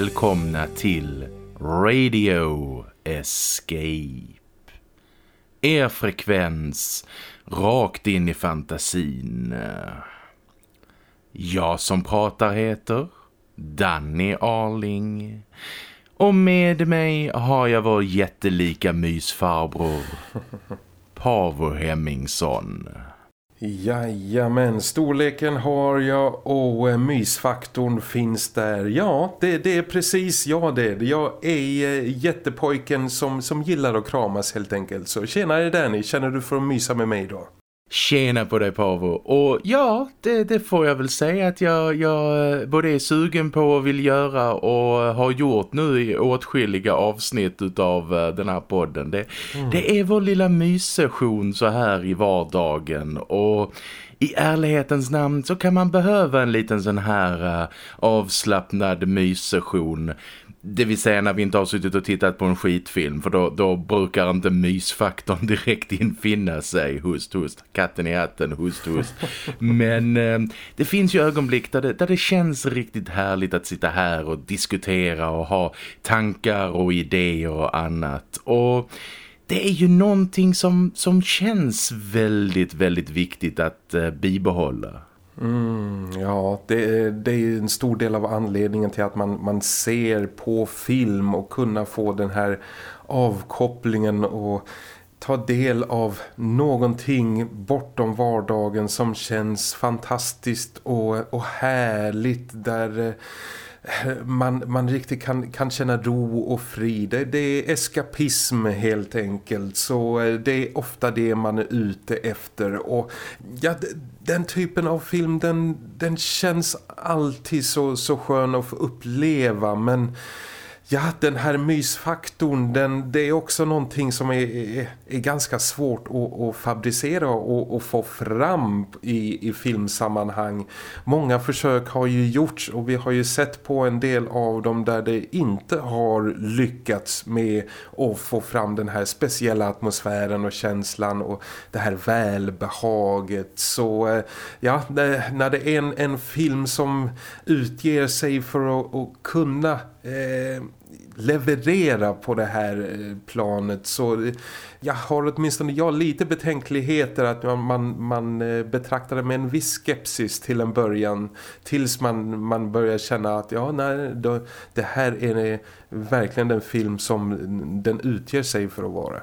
Välkomna till Radio Escape. Er frekvens rakt in i fantasin. Jag som pratar heter Danny Arling. Och med mig har jag vår jättelika mysfarbror Pavo Hemmingsson. Jajamän, storleken har jag och eh, mysfaktorn finns där. Ja, det, det är precis jag det. Jag är eh, jättepojken som, som gillar att kramas helt enkelt. Så tjena Danny, känner du för att mysa med mig då? Tjena på dig Pavo. Och ja, det, det, får jag väl säga att jag, jag både är sugen på och vill göra och har gjort nu i åtskilliga avsnitt av eh, den här podden. Det, mm. det är vår lilla myssession så här i vardagen och i ärlighetens namn så kan man behöva en liten sån här uh, avslappnad myssession det vill säga när vi inte har suttit och tittat på en skitfilm för då, då brukar inte mysfaktorn direkt infinna sig. Hust, hust. Katten i hatten, hust, hust. Men eh, det finns ju ögonblick där det, där det känns riktigt härligt att sitta här och diskutera och ha tankar och idéer och annat. Och det är ju någonting som, som känns väldigt, väldigt viktigt att eh, bibehålla. Mm, ja, det, det är en stor del av anledningen till att man, man ser på film och kunna få den här avkopplingen och ta del av någonting bortom vardagen som känns fantastiskt och, och härligt där eh, man, man riktigt kan, kan känna ro och frid. Det, det är eskapism helt enkelt. Så eh, det är ofta det man är ute efter. Och ja, den typen av film den, den känns alltid så, så skön att få uppleva. Men Ja, den här mysfaktorn, den, det är också någonting som är, är, är ganska svårt att, att fabricera och, att få fram i, i filmsammanhang. Många försök har ju gjorts och vi har ju sett på en del av dem där det inte har lyckats med att få fram den här speciella atmosfären och känslan och det här välbehaget. Så eh, ja, när det är en, en film som utger sig för att, att kunna eh, leverera på det här eh, planet så eh, jag har åtminstone jag lite betänkligheter att man, man, man eh, betraktar det med en viss skepsis till en början tills man, man börjar känna att ja, nej, då, det här är verkligen den film som den utger sig för att vara.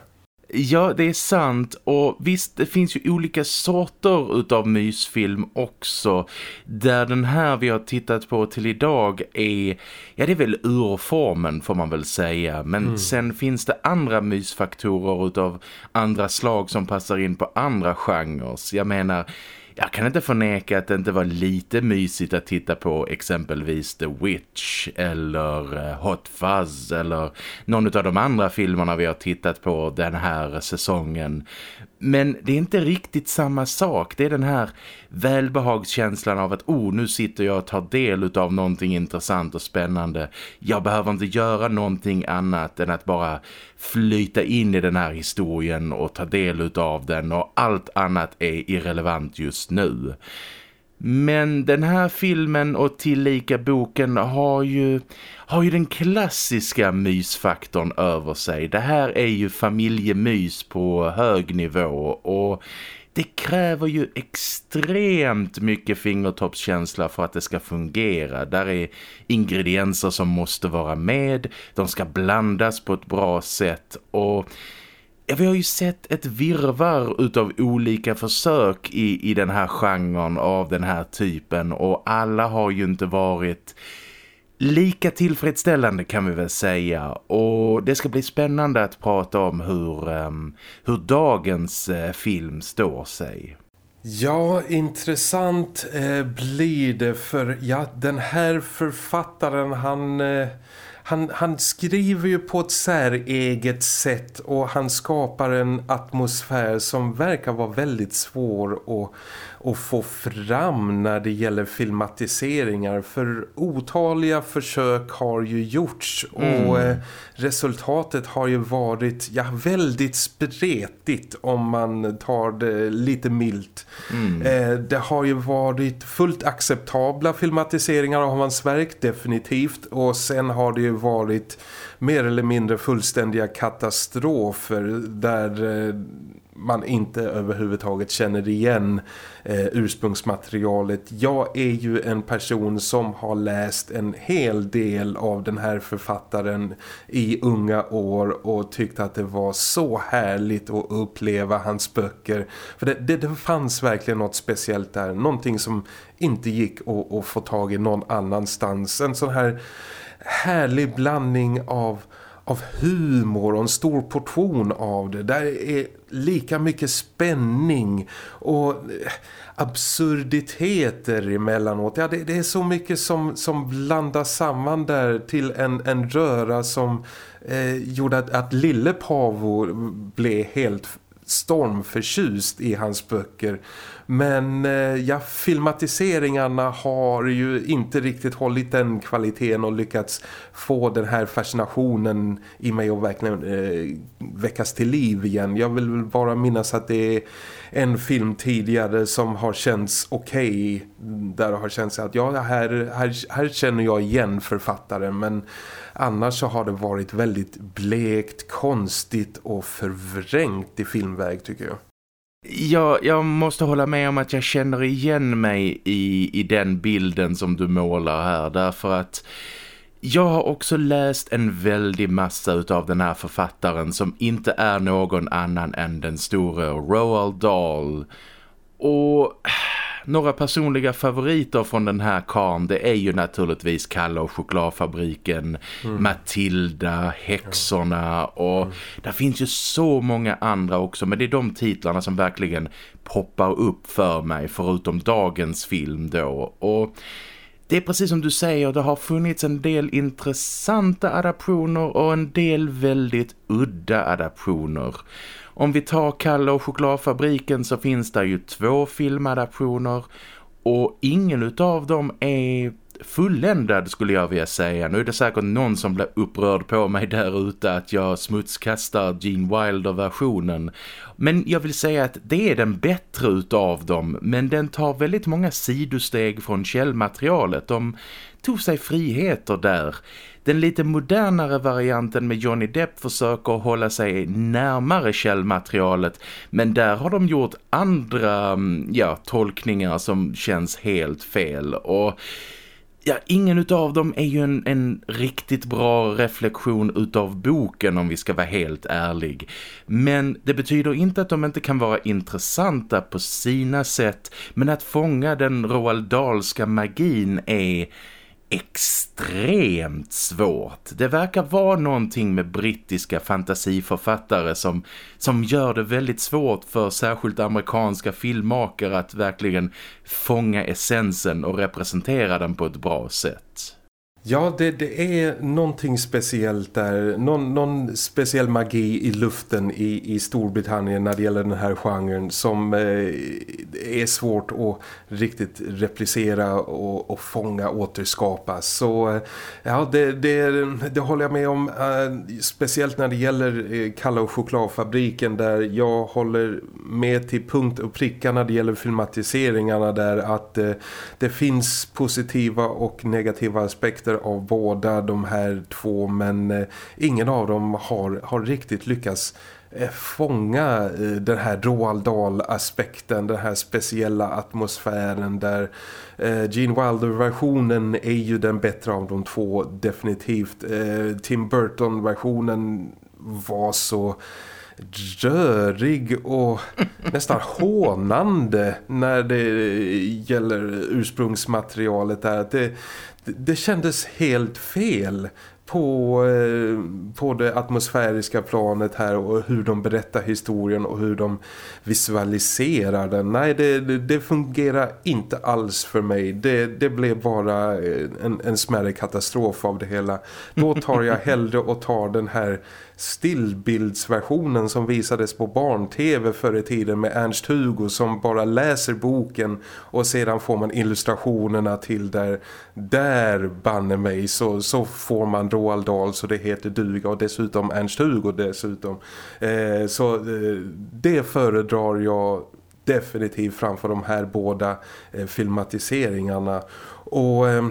Ja, det är sant och visst, det finns ju olika sorter utav mysfilm också där den här vi har tittat på till idag är, ja det är väl urformen får man väl säga men mm. sen finns det andra mysfaktorer utav andra slag som passar in på andra genrer. Jag menar, jag kan inte förneka att det inte var lite mysigt att titta på exempelvis The Witch eller eh, Hot Fuzz eller någon av de andra filmerna vi har tittat på den här säsongen. Men det är inte riktigt samma sak. Det är den här välbehagskänslan av att oh, nu sitter jag och tar del av någonting intressant och spännande. Jag behöver inte göra någonting annat än att bara flyta in i den här historien och ta del av den och allt annat är irrelevant just nu. Men den här filmen och tillika boken har ju, har ju den klassiska mysfaktorn över sig. Det här är ju familjemys på hög nivå och det kräver ju extremt mycket fingertoppskänsla för att det ska fungera. Där är ingredienser som måste vara med, de ska blandas på ett bra sätt och Ja, vi har ju sett ett virvar utav olika försök i, i den här genren av den här typen och alla har ju inte varit lika tillfredsställande kan vi väl säga och det ska bli spännande att prata om hur, um, hur dagens uh, film står sig. Ja, intressant eh, blir det för ja, den här författaren han... Eh han, han skriver ju på ett säreget sätt och han skapar en atmosfär som verkar vara väldigt svår att, att få fram när det gäller filmatiseringar för otaliga försök har ju gjorts mm. och eh, resultatet har ju varit ja, väldigt spretigt om man tar det lite milt. Mm. Eh, det har ju varit fullt acceptabla filmatiseringar av hans verk definitivt och sen har det ju varit mer eller mindre fullständiga katastrofer där eh, man inte överhuvudtaget känner igen eh, ursprungsmaterialet. Jag är ju en person som har läst en hel del av den här författaren i unga år och tyckte att det var så härligt att uppleva hans böcker. För det, det, det fanns verkligen något speciellt där. Någonting som inte gick att, att få tag i någon annanstans. En sån här härlig blandning av av humor och en stor portion av det. Där är lika mycket spänning och eh, absurditeter emellanåt. Ja, det, det är så mycket som, som blandas samman där till en, en röra som eh, gjorde att, att lille Pavo blev helt stormförtjust i hans böcker. Men eh, ja, filmatiseringarna har ju inte riktigt hållit den kvaliteten och lyckats få den här fascinationen i mig att verkligen eh, väckas till liv igen. Jag vill bara minnas att det är en film tidigare som har känts okej. Okay, där det har känts att ja, här, här, här känner jag igen författaren men annars så har det varit väldigt blekt, konstigt och förvrängt i filmväg tycker jag. Jag, jag måste hålla med om att jag känner igen mig i, i den bilden som du målar här därför att jag har också läst en väldig massa av den här författaren som inte är någon annan än den store Roald Dahl. Och några personliga favoriter från den här karn det är ju naturligtvis Kalle och chokladfabriken, mm. Matilda, Häxorna och mm. där finns ju så många andra också men det är de titlarna som verkligen poppar upp för mig förutom dagens film då och det är precis som du säger, det har funnits en del intressanta adaptioner och en del väldigt udda adaptioner. Om vi tar Kalle och chokladfabriken så finns det ju två filmadaptioner och ingen av dem är fulländad skulle jag vilja säga. Nu är det säkert någon som blir upprörd på mig där ute att jag smutskastar Gene Wilder-versionen. Men jag vill säga att det är den bättre utav dem men den tar väldigt många sidosteg från källmaterialet. De tog sig friheter där. Den lite modernare varianten med Johnny Depp försöker hålla sig närmare källmaterialet men där har de gjort andra mm, ja, tolkningar som känns helt fel och ja, ingen utav dem är ju en, en riktigt bra reflektion utav boken om vi ska vara helt ärlig. Men det betyder inte att de inte kan vara intressanta på sina sätt men att fånga den Roald Dahlska magin är extremt svårt. Det verkar vara någonting med brittiska fantasiförfattare som, som gör det väldigt svårt för särskilt amerikanska filmmakare att verkligen fånga essensen och representera den på ett bra sätt. Ja, det, det är någonting speciellt där. Någon, någon speciell magi i luften i, i Storbritannien när det gäller den här genren som eh, är svårt att riktigt replicera och, och fånga återskapa. Så eh, ja, det, det, det håller jag med om. Eh, speciellt när det gäller eh, Kalla och chokladfabriken där jag håller med till punkt och pricka när det gäller filmatiseringarna där att eh, det finns positiva och negativa aspekter av båda de här två men eh, ingen av dem har, har riktigt lyckats eh, fånga eh, den här Roald Dahl-aspekten, den här speciella atmosfären där Gene Wilder-versionen är ju den bättre av de två definitivt. Tim Burton-versionen var så rörig och nästan hånande när det gäller ursprungsmaterialet där. Det, det kändes helt fel på, eh, på det atmosfäriska planet här och hur de berättar historien och hur de visualiserar den. Nej, det, det, det fungerar inte alls för mig. Det, det blev bara en, en smärre katastrof av det hela. Då tar jag hellre och tar den här stillbildsversionen som visades på barn-tv förr i tiden med Ernst Hugo som bara läser boken och sedan får man illustrationerna till där där banne mig så, så får man Roald Dahl så det heter duga och dessutom Ernst Hugo dessutom. Eh, så eh, det föredrar jag definitivt framför de här båda eh, filmatiseringarna och eh,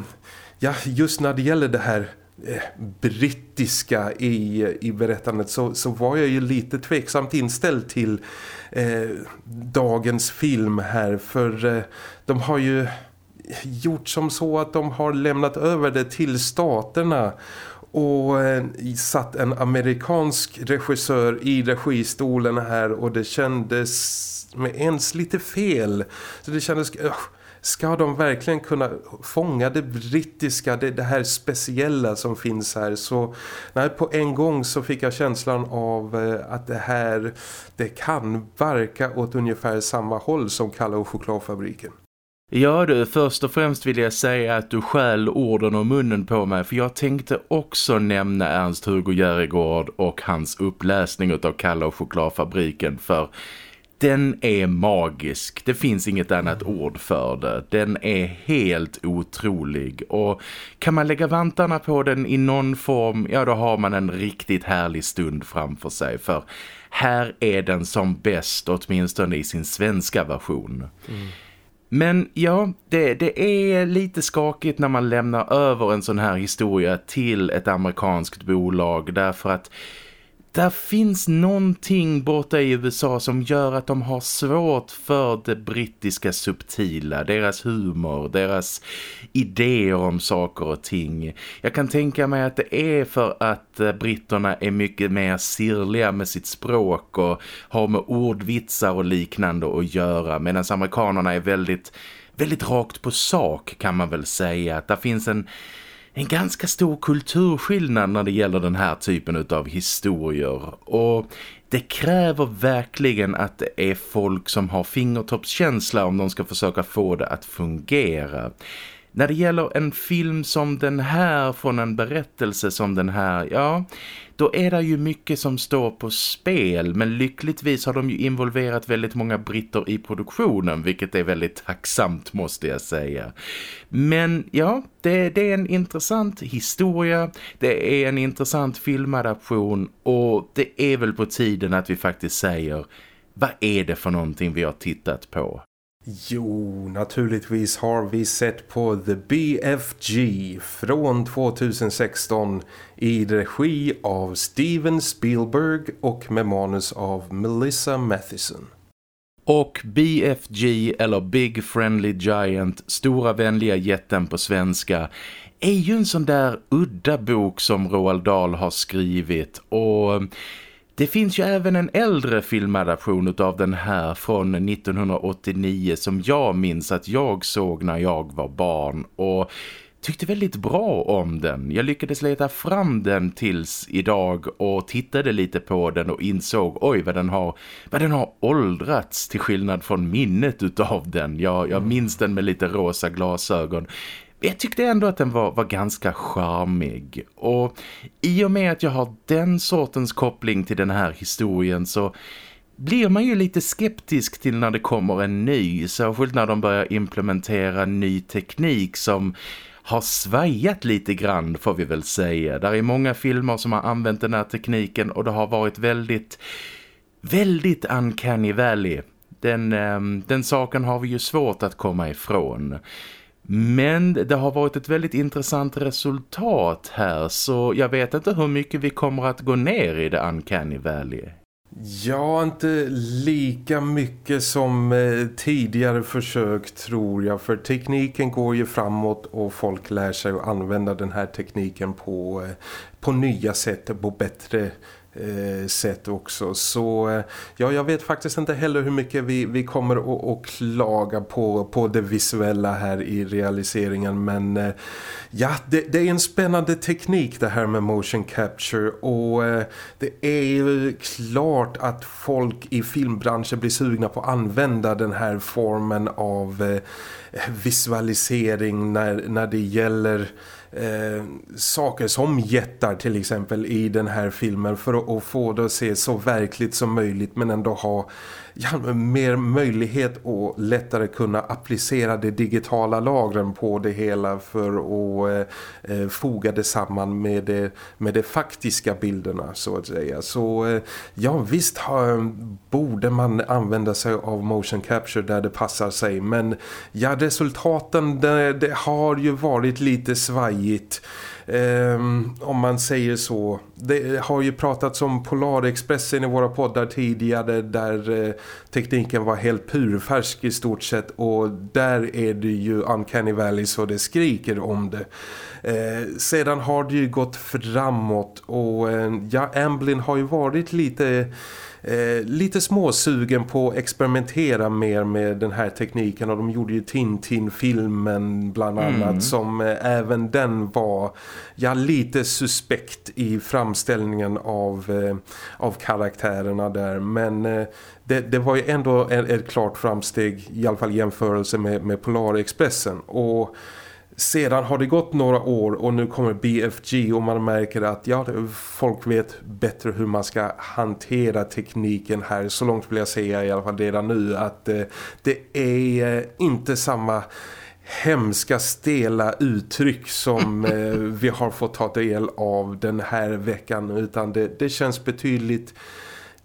ja, just när det gäller det här Eh, brittiska i, i berättandet så, så var jag ju lite tveksamt inställd till eh, dagens film här för eh, de har ju gjort som så att de har lämnat över det till staterna och eh, satt en amerikansk regissör i registolen här och det kändes med ens lite fel. Så det kändes eh, ska de verkligen kunna fånga det brittiska, det, det, här speciella som finns här så nej, på en gång så fick jag känslan av eh, att det här det kan verka åt ungefär samma håll som Kalle och chokladfabriken. Ja du, först och främst vill jag säga att du skäl orden och munnen på mig för jag tänkte också nämna Ernst-Hugo Järegård och hans uppläsning av Kalle och chokladfabriken för den är magisk. Det finns inget annat ord för det. Den är helt otrolig. Och kan man lägga vantarna på den i någon form, ja då har man en riktigt härlig stund framför sig. För här är den som bäst, åtminstone i sin svenska version. Mm. Men ja, det, det är lite skakigt när man lämnar över en sån här historia till ett amerikanskt bolag därför att där finns någonting borta i USA som gör att de har svårt för det brittiska subtila, deras humor, deras idéer om saker och ting. Jag kan tänka mig att det är för att eh, britterna är mycket mer sirliga med sitt språk och har med ordvitsar och liknande att göra medan amerikanerna är väldigt, väldigt rakt på sak kan man väl säga. Att finns en en ganska stor kulturskillnad när det gäller den här typen av historier och det kräver verkligen att det är folk som har fingertoppskänsla om de ska försöka få det att fungera. När det gäller en film som den här från en berättelse som den här, ja, då är det ju mycket som står på spel. Men lyckligtvis har de ju involverat väldigt många britter i produktionen, vilket är väldigt tacksamt måste jag säga. Men ja, det, det är en intressant historia, det är en intressant filmadaption och det är väl på tiden att vi faktiskt säger vad är det för någonting vi har tittat på? Jo, naturligtvis har vi sett på The BFG från 2016 i regi av Steven Spielberg och med manus av Melissa Matheson. Och BFG eller Big Friendly Giant, stora vänliga jätten på svenska, är ju en sån där udda bok som Roald Dahl har skrivit och det finns ju även en äldre filmadaption av den här från 1989 som jag minns att jag såg när jag var barn och tyckte väldigt bra om den. Jag lyckades leta fram den tills idag och tittade lite på den och insåg oj vad den har, vad den har åldrats till skillnad från minnet utav den. Jag, jag minns den med lite rosa glasögon jag tyckte ändå att den var, var ganska charmig. Och i och med att jag har den sortens koppling till den här historien så blir man ju lite skeptisk till när det kommer en ny. Särskilt när de börjar implementera ny teknik som har svajat lite grann får vi väl säga. Där är många filmer som har använt den här tekniken och det har varit väldigt, väldigt uncanny valley. Den, ehm, den saken har vi ju svårt att komma ifrån. Men det har varit ett väldigt intressant resultat här så jag vet inte hur mycket vi kommer att gå ner i det Uncanny Valley. Ja, inte lika mycket som eh, tidigare försök tror jag. För tekniken går ju framåt och folk lär sig att använda den här tekniken på, eh, på nya sätt, på bättre Eh, sätt också. Så eh, ja, jag vet faktiskt inte heller hur mycket vi, vi kommer att, att klaga på, på det visuella här i realiseringen. Men eh, Ja, det, det, är en spännande teknik det här med motion capture och det är ju klart att folk i filmbranschen blir sugna på att använda den här formen av visualisering när, när det gäller eh, saker som jättar till exempel i den här filmen för att, att få det att se så verkligt som möjligt men ändå ha ja, mer möjlighet och lättare kunna applicera de digitala lagren på det hela för att eh, eh, foga det samman med det, med de faktiska bilderna så att säga. Så eh, ja visst ha, eh, borde man använda sig av motion capture där det passar sig men ja resultaten det, det har ju varit lite svajigt Ehm, om man säger så. Det har ju pratats om Polarexpressen i våra poddar tidigare där eh, tekniken var helt purfärsk i stort sett och där är det ju Uncanny Valley så det skriker om det. Eh, sedan har det ju gått framåt och eh, ja, Amblin har ju varit lite eh, lite småsugen på att experimentera mer med den här tekniken och de gjorde ju Tintin-filmen bland mm. annat mm. som eh, även den var ja, lite suspekt i framställningen av, eh, av karaktärerna där men eh, det, det, var ju ändå ett, ett klart framsteg i alla fall jämförelse med, med Polarexpressen och sedan har det gått några år och nu kommer BFG och man märker att ja, folk vet bättre hur man ska hantera tekniken här. Så långt vill jag säga i alla fall redan nu att eh, det är eh, inte samma hemska stela uttryck som eh, vi har fått ta del av den här veckan utan det, det känns betydligt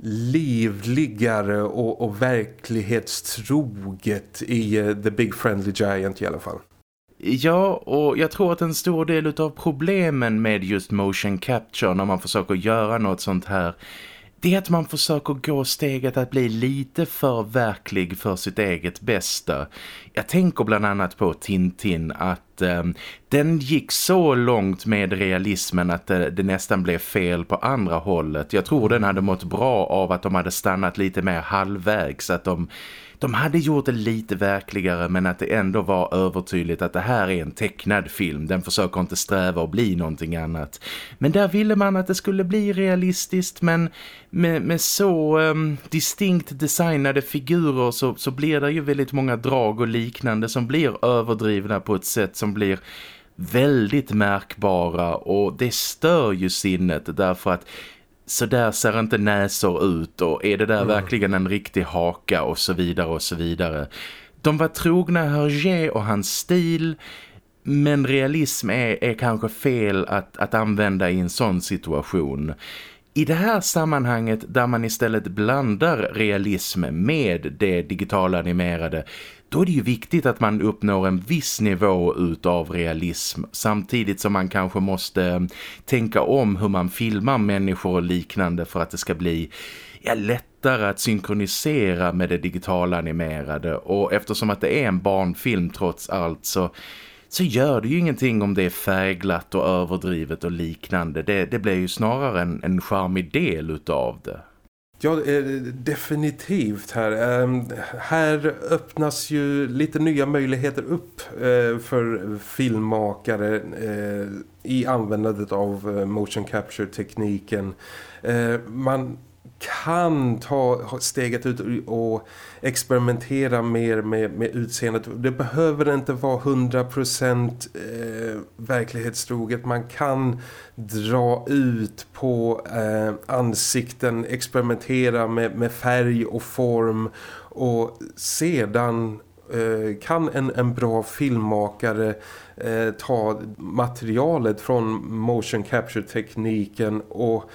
livligare och, och verklighetstroget i uh, The Big Friendly Giant i alla fall. Ja, och jag tror att en stor del av problemen med just motion capture när man försöker göra något sånt här det är att man försöker gå steget att bli lite för verklig för sitt eget bästa. Jag tänker bland annat på Tintin att eh, den gick så långt med realismen att det, det, nästan blev fel på andra hållet. Jag tror den hade mått bra av att de hade stannat lite mer halvvägs, att de de hade gjort det lite verkligare men att det ändå var övertydligt att det här är en tecknad film. Den försöker inte sträva och bli någonting annat. Men där ville man att det skulle bli realistiskt men med, med så um, distinkt designade figurer så, så blir det ju väldigt många drag och liknande som blir överdrivna på ett sätt som blir väldigt märkbara och det stör ju sinnet därför att så där ser inte näsor ut och är det där mm. verkligen en riktig haka och så vidare och så vidare. De var trogna Hergé och hans stil men realism är, är kanske fel att, att använda i en sån situation. I det här sammanhanget där man istället blandar realism med det digitala animerade då är det ju viktigt att man uppnår en viss nivå utav realism samtidigt som man kanske måste eh, tänka om hur man filmar människor och liknande för att det ska bli ja, lättare att synkronisera med det digitala animerade och eftersom att det är en barnfilm trots allt så så gör det ju ingenting om det är färgglatt och överdrivet och liknande. Det, det blir ju snarare en, en charmig del utav det. Ja, eh, definitivt här. Ehm, här öppnas ju lite nya möjligheter upp eh, för filmmakare eh, i användandet av motion capture-tekniken. Man kan ta steget ut och experimentera mer med, med utseendet. Det behöver inte vara 100% eh, verklighetstroget. Man kan dra ut på eh, ansikten, experimentera med, med färg och form och sedan eh, kan en, en bra filmmakare eh, ta materialet från motion capture-tekniken och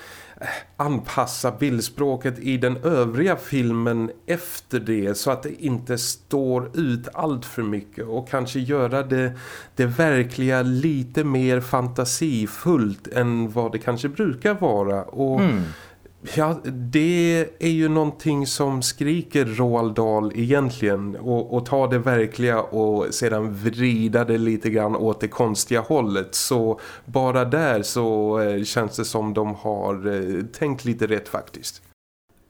anpassa bildspråket i den övriga filmen efter det så att det inte står ut allt för mycket och kanske göra det, det verkliga lite mer fantasifullt än vad det kanske brukar vara och mm. Ja, det är ju någonting som skriker Roald Dahl egentligen och, och ta det verkliga och sedan vrida det lite grann åt det konstiga hållet så bara där så eh, känns det som de har eh, tänkt lite rätt faktiskt.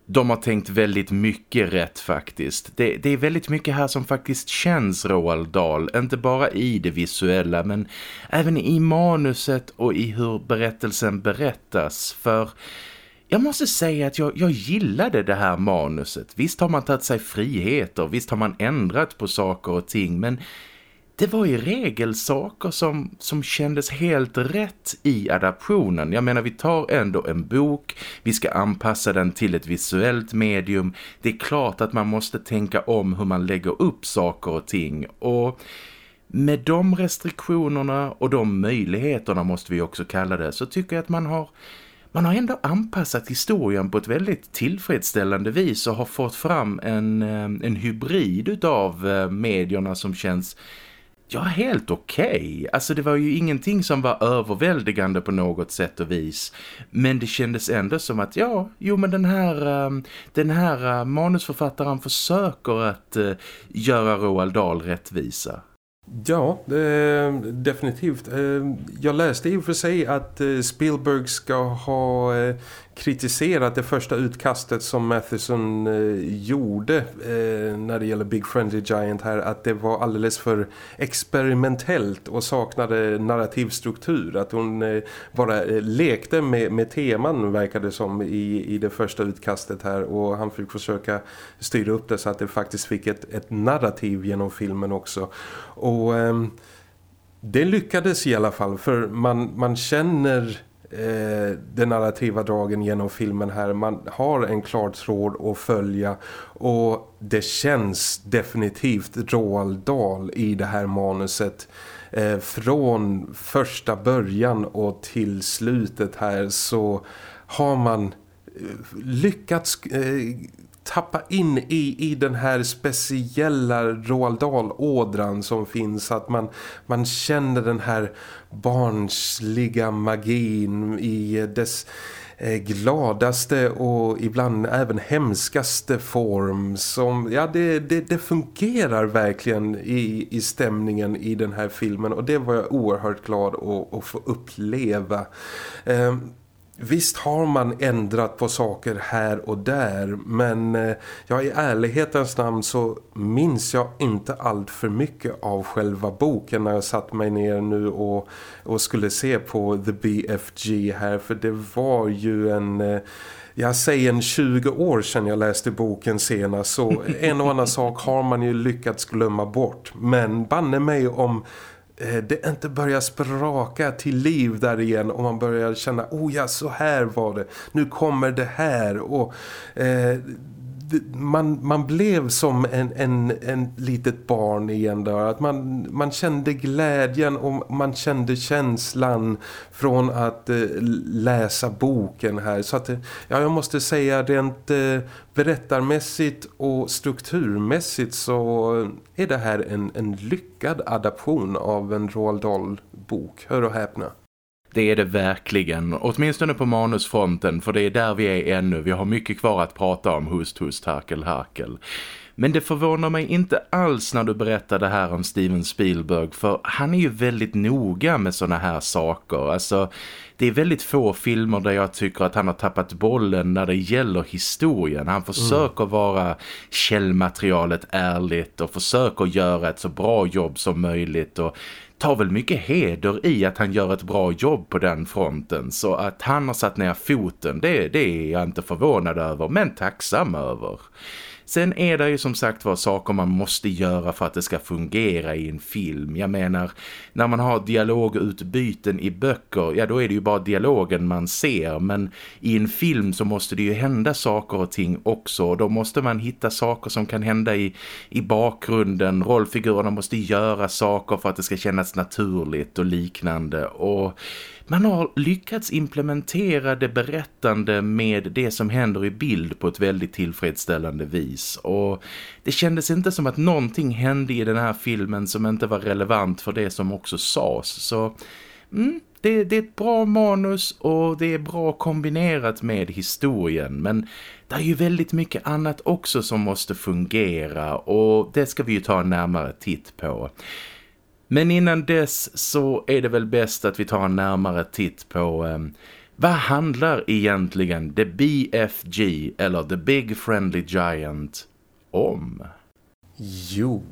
De har tänkt väldigt mycket rätt faktiskt. Det, det, är väldigt mycket här som faktiskt känns Roald Dahl. Inte bara i det visuella men även i manuset och i hur berättelsen berättas. För jag måste säga att jag, jag gillade det här manuset. Visst har man tagit sig friheter, visst har man ändrat på saker och ting men det var i regel saker som, som kändes helt rätt i adaptionen. Jag menar, vi tar ändå en bok, vi ska anpassa den till ett visuellt medium. Det är klart att man måste tänka om hur man lägger upp saker och ting. Och med de restriktionerna och de möjligheterna måste vi också kalla det, så tycker jag att man har man har ändå anpassat historien på ett väldigt tillfredsställande vis och har fått fram en, eh, en hybrid av eh, medierna som känns ja, helt okej. Okay. Alltså det var ju ingenting som var överväldigande på något sätt och vis. Men det kändes ändå som att ja, jo men den här, eh, den här manusförfattaren försöker att göra Roald Dahl rättvisa. Ja, eh, definitivt. Eh, jag läste i och för sig att eh, Spielberg ska ha eh, kritiserat det första utkastet som Matheson eh, gjorde eh, när det gäller Big Friendly Giant här att det var alldeles för experimentellt och saknade narrativ struktur att hon eh, bara eh, lekte med, med teman verkade som i, i det första utkastet här. Och han fick försöka styra upp det så att det faktiskt fick ett, ett narrativ genom filmen också. Och ehm, det lyckades i alla fall för man, man känner eh, den narrativa dragen genom filmen här. Man har en klar tråd att följa och det känns definitivt Roald Dahl i det här manuset. Eh, från första början och till slutet här så har man eh, lyckats eh, tappa in i, i den här speciella Roald Dahl-ådran som finns att man, man känner den här barnsliga magin i dess eh, gladaste och ibland även hemskaste form som, ja det, det, det, fungerar verkligen i, i stämningen i den här filmen och det var jag oerhört glad att, att få uppleva. Eh, Visst har man ändrat på saker här och där men eh, ja, i ärlighetens namn så minns jag inte allt för mycket av själva boken när jag satt mig ner nu och, och skulle se på The BFG här för det var ju en... Eh, jag säger en 20 år sedan jag läste boken senast så en och annan sak har man ju lyckats glömma bort. Men banne mig om Eh, det inte börjar spraka till liv där igen och man börjar känna, oh ja så här var det, nu kommer det här. Och eh, man, man blev som en, en, en litet barn igen där. Att man, man kände glädjen och man kände känslan från att eh, läsa boken här. Så att, ja, jag måste säga rent eh, berättarmässigt och strukturmässigt så är det här en, en lyckad adaption av en Roald Dahl-bok. Hör och häpna. Det är det verkligen, åtminstone på manusfronten för det är där vi är ännu. Vi har mycket kvar att prata om hust, hust, harkel, harkel. Men det förvånar mig inte alls när du berättar det här om Steven Spielberg för han är ju väldigt noga med såna här saker. Alltså, det är väldigt få filmer där jag tycker att han har tappat bollen när det gäller historien. Han försöker mm. vara källmaterialet ärligt och försöker göra ett så bra jobb som möjligt och tar väl mycket heder i att han gör ett bra jobb på den fronten. Så att han har satt ner foten, det, det är jag inte förvånad över men tacksam över. Sen är det ju som sagt var saker man måste göra för att det ska fungera i en film. Jag menar, när man har dialogutbyten i böcker, ja då är det ju bara dialogen man ser. Men i en film så måste det ju hända saker och ting också. Då måste man hitta saker som kan hända i, i bakgrunden. Rollfigurerna måste göra saker för att det ska kännas naturligt och liknande. Och man har lyckats implementera det berättande med det som händer i bild på ett väldigt tillfredsställande vis. Och det kändes inte som att någonting hände i den här filmen som inte var relevant för det som också sades. Så mm, det, det, är ett bra manus och det är bra kombinerat med historien. Men det är ju väldigt mycket annat också som måste fungera och det ska vi ju ta en närmare titt på. Men innan dess så är det väl bäst att vi tar en närmare titt på eh, Vad handlar egentligen The BFG eller The Big Friendly Giant om? Jo,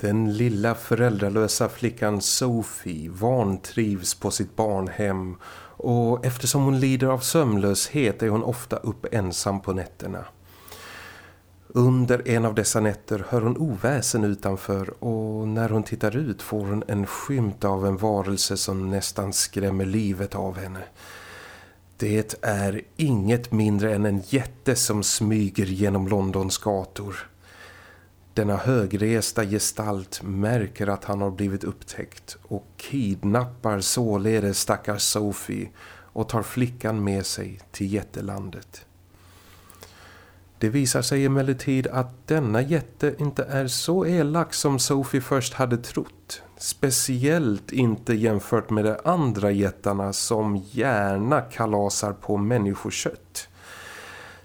den lilla föräldralösa flickan Sophie vantrivs på sitt barnhem och eftersom hon lider av sömnlöshet är hon ofta upp ensam på nätterna. Under en av dessa nätter hör hon oväsen utanför och när hon tittar ut får hon en skymt av en varelse som nästan skrämmer livet av henne. Det är inget mindre än en jätte som smyger genom Londons gator. Denna högresta gestalt märker att han har blivit upptäckt och kidnappar således stackars Sophie och tar flickan med sig till jättelandet. Det visar sig emellertid att denna jätte inte är så elak som Sophie först hade trott. Speciellt inte jämfört med de andra jättarna som gärna kalasar på människokött.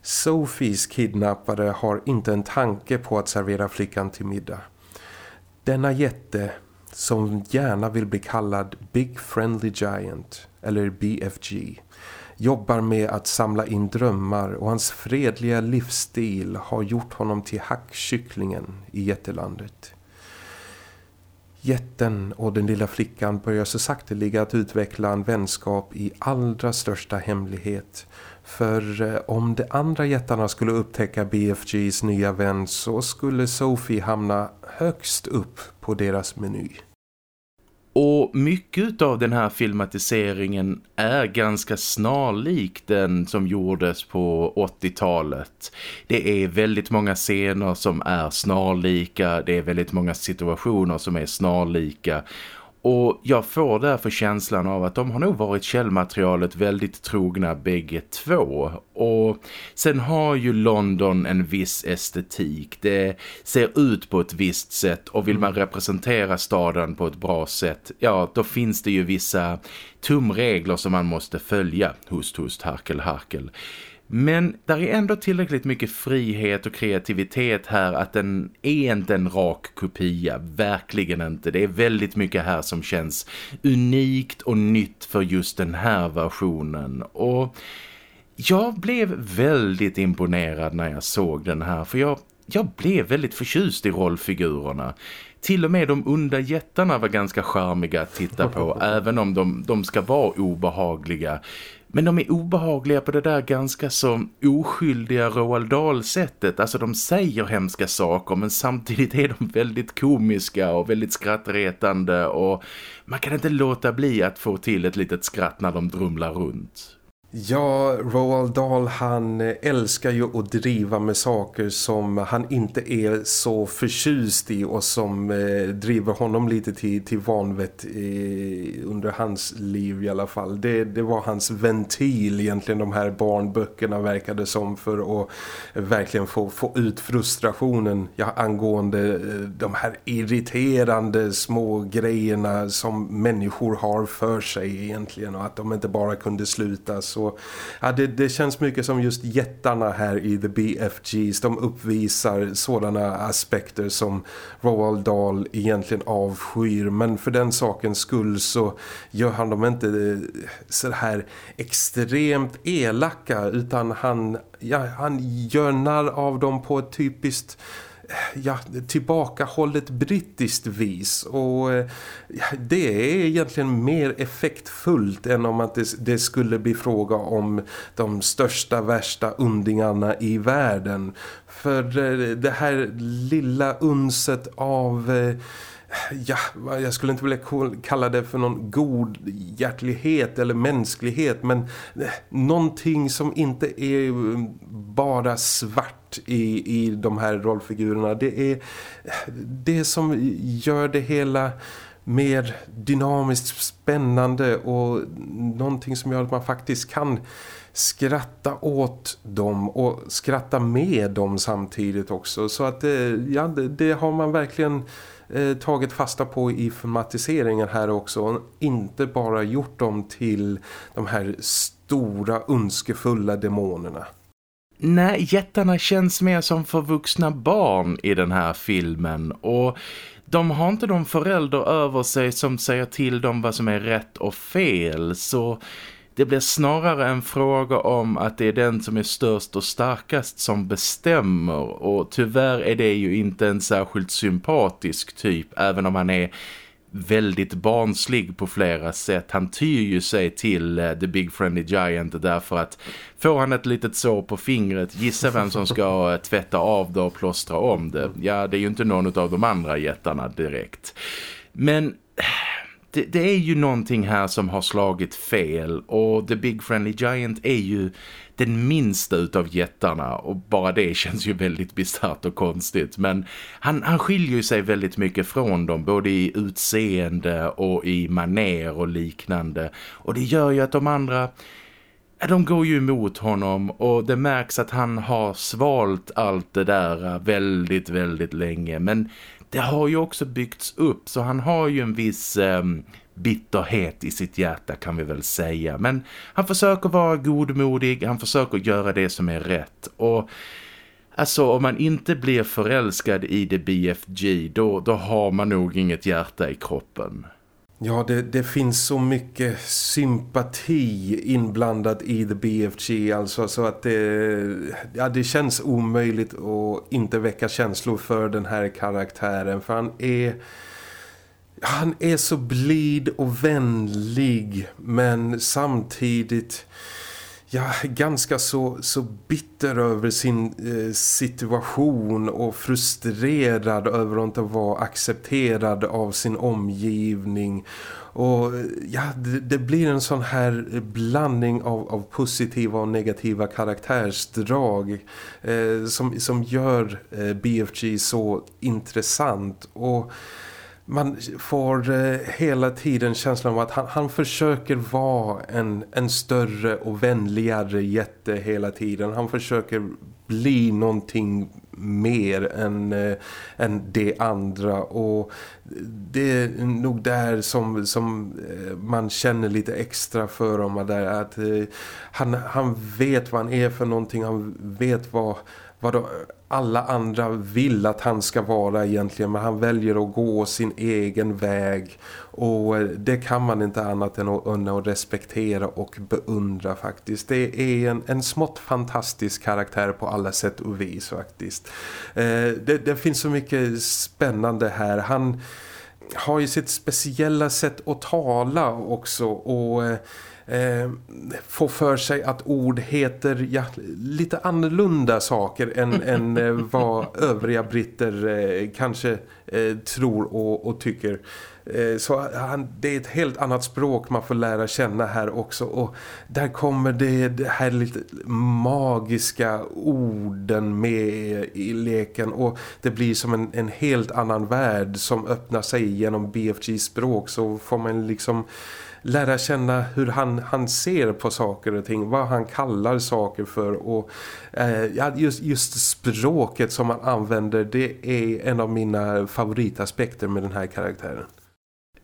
Sophies kidnappare har inte en tanke på att servera flickan till middag. Denna jätte som gärna vill bli kallad Big Friendly Giant eller BFG jobbar med att samla in drömmar och hans fredliga livsstil har gjort honom till hackkycklingen i jättelandet. Jätten och den lilla flickan börjar så sakteliga att utveckla en vänskap i allra största hemlighet. För eh, om de andra jättarna skulle upptäcka BFGs nya vän så skulle Sophie hamna högst upp på deras meny. Och mycket av den här filmatiseringen är ganska snarlik den som gjordes på 80-talet. Det är väldigt många scener som är snarlika, det är väldigt många situationer som är snarlika och jag får därför känslan av att de har nog varit källmaterialet väldigt trogna bägge två. Och sen har ju London en viss estetik. Det ser ut på ett visst sätt och vill man mm. representera staden på ett bra sätt, ja då finns det ju vissa tumregler som man måste följa. Hust, hust, harkel, harkel. Men där är ändå tillräckligt mycket frihet och kreativitet här att den är inte en rak kopia, verkligen inte. Det är väldigt mycket här som känns unikt och nytt för just den här versionen. Och jag blev väldigt imponerad när jag såg den här för jag, jag blev väldigt förtjust i rollfigurerna. Till och med de onda jättarna var ganska charmiga att titta på även om de, de ska vara obehagliga. Men de är obehagliga på det där ganska så oskyldiga Roald Dahl-sättet. Alltså de säger hemska saker men samtidigt är de väldigt komiska och väldigt skrattretande och man kan inte låta bli att få till ett litet skratt när de drumlar runt. Ja, Roald Dahl han älskar ju att driva med saker som han inte är så förtjust i och som eh, driver honom lite till, till vanvett eh, under hans liv i alla fall. Det, det var hans ventil egentligen de här barnböckerna verkade som för att verkligen få, få ut frustrationen ja, angående eh, de här irriterande små grejerna som människor har för sig egentligen och att de inte bara kunde sluta så ja, det, det, känns mycket som just jättarna här i The BFGs. De uppvisar sådana aspekter som Roald Dahl egentligen avskyr. Men för den sakens skull så gör han dem inte eh, så här extremt elaka utan han, ja, han gör narr av dem på ett typiskt ja, tillbakahållet brittiskt vis. Och eh, ja, det är egentligen mer effektfullt än om att det, det, skulle bli fråga om de största värsta undingarna i världen. För eh, det här lilla unset av eh, ja, jag skulle inte vilja kalla det för någon god hjärtlighet eller mänsklighet men eh, någonting som inte är bara svart i, i de här rollfigurerna. Det är det som gör det hela mer dynamiskt spännande och någonting som gör att man faktiskt kan skratta åt dem och skratta med dem samtidigt också. Så att eh, ja, det, det har man verkligen eh, tagit fasta på i filmatiseringen här också. Inte bara gjort dem till de här stora, önskefulla demonerna. Nej, jättarna känns mer som förvuxna barn i den här filmen och de har inte de förälder över sig som säger till dem vad som är rätt och fel så det blir snarare en fråga om att det är den som är störst och starkast som bestämmer och tyvärr är det ju inte en särskilt sympatisk typ även om han är väldigt barnslig på flera sätt. Han tyr ju sig till uh, The Big Friendly Giant därför att får han ett litet sår på fingret, gissa vem som ska uh, tvätta av det och plåstra om det. Ja, det är ju inte någon av de andra jättarna direkt. Men det, det, är ju någonting här som har slagit fel och The Big Friendly Giant är ju den minsta utav jättarna och bara det känns ju väldigt bisarrt och konstigt men han, han skiljer sig väldigt mycket från dem både i utseende och i maner och liknande och det gör ju att de andra de går ju emot honom och det märks att han har svalt allt det där väldigt, väldigt länge. Men det har ju också byggts upp så han har ju en viss eh, bitterhet i sitt hjärta kan vi väl säga. Men han försöker vara godmodig, han försöker göra det som är rätt och... Alltså om man inte blir förälskad i det BFG då, då har man nog inget hjärta i kroppen. Ja, det, det, finns så mycket sympati inblandad i The BFG alltså så att det, ja, det känns omöjligt att inte väcka känslor för den här karaktären. För han är han är så blid och vänlig men samtidigt ja, ganska så, så bitter över sin eh, situation och frustrerad över att inte vara accepterad av sin omgivning. Och ja, det, det, blir en sån här blandning av, av positiva och negativa karaktärsdrag eh, som, som gör eh, BFG så intressant och man får eh, hela tiden känslan av att han, han försöker vara en, en större och vänligare jätte hela tiden. Han försöker bli någonting mer än, eh, än det andra. Och det är nog där som, som eh, man känner lite extra för honom. Där att eh, han, han vet vad han är för någonting, han vet vad vad alla andra vill att han ska vara egentligen men han väljer att gå sin egen väg och eh, det kan man inte annat än att unna och respektera och beundra faktiskt. Det är en, en smått fantastisk karaktär på alla sätt och vis faktiskt. Eh, det, det finns så mycket spännande här. Han har ju sitt speciella sätt att tala också och eh, eh, får för sig att ord heter ja, lite annorlunda saker än, än eh, vad övriga britter eh, kanske eh, tror och, och tycker. Eh, så han, det är ett helt annat språk man får lära känna här också. Och där kommer det, det här lite magiska orden med i leken. Och det blir som en, en helt annan värld som öppnar sig genom BFG språk. Så får man liksom lära känna hur han, han ser på saker och ting, vad han kallar saker för och eh, just, just språket som han använder det är en av mina favoritaspekter med den här karaktären.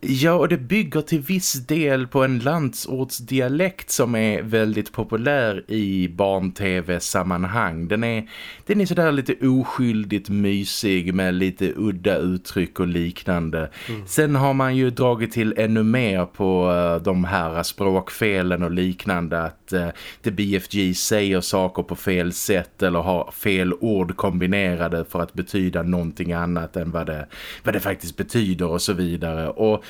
Ja, och det bygger till viss del på en landsortsdialekt som är väldigt populär i barn-tv-sammanhang. Den är, den är sådär lite oskyldigt mysig med lite udda uttryck och liknande. Mm. Sen har man ju dragit till ännu mer på uh, de här språkfelen och liknande. Att uh, det BFG säger saker på fel sätt eller har fel ord kombinerade för att betyda någonting annat än vad det, vad det faktiskt betyder och så vidare. Och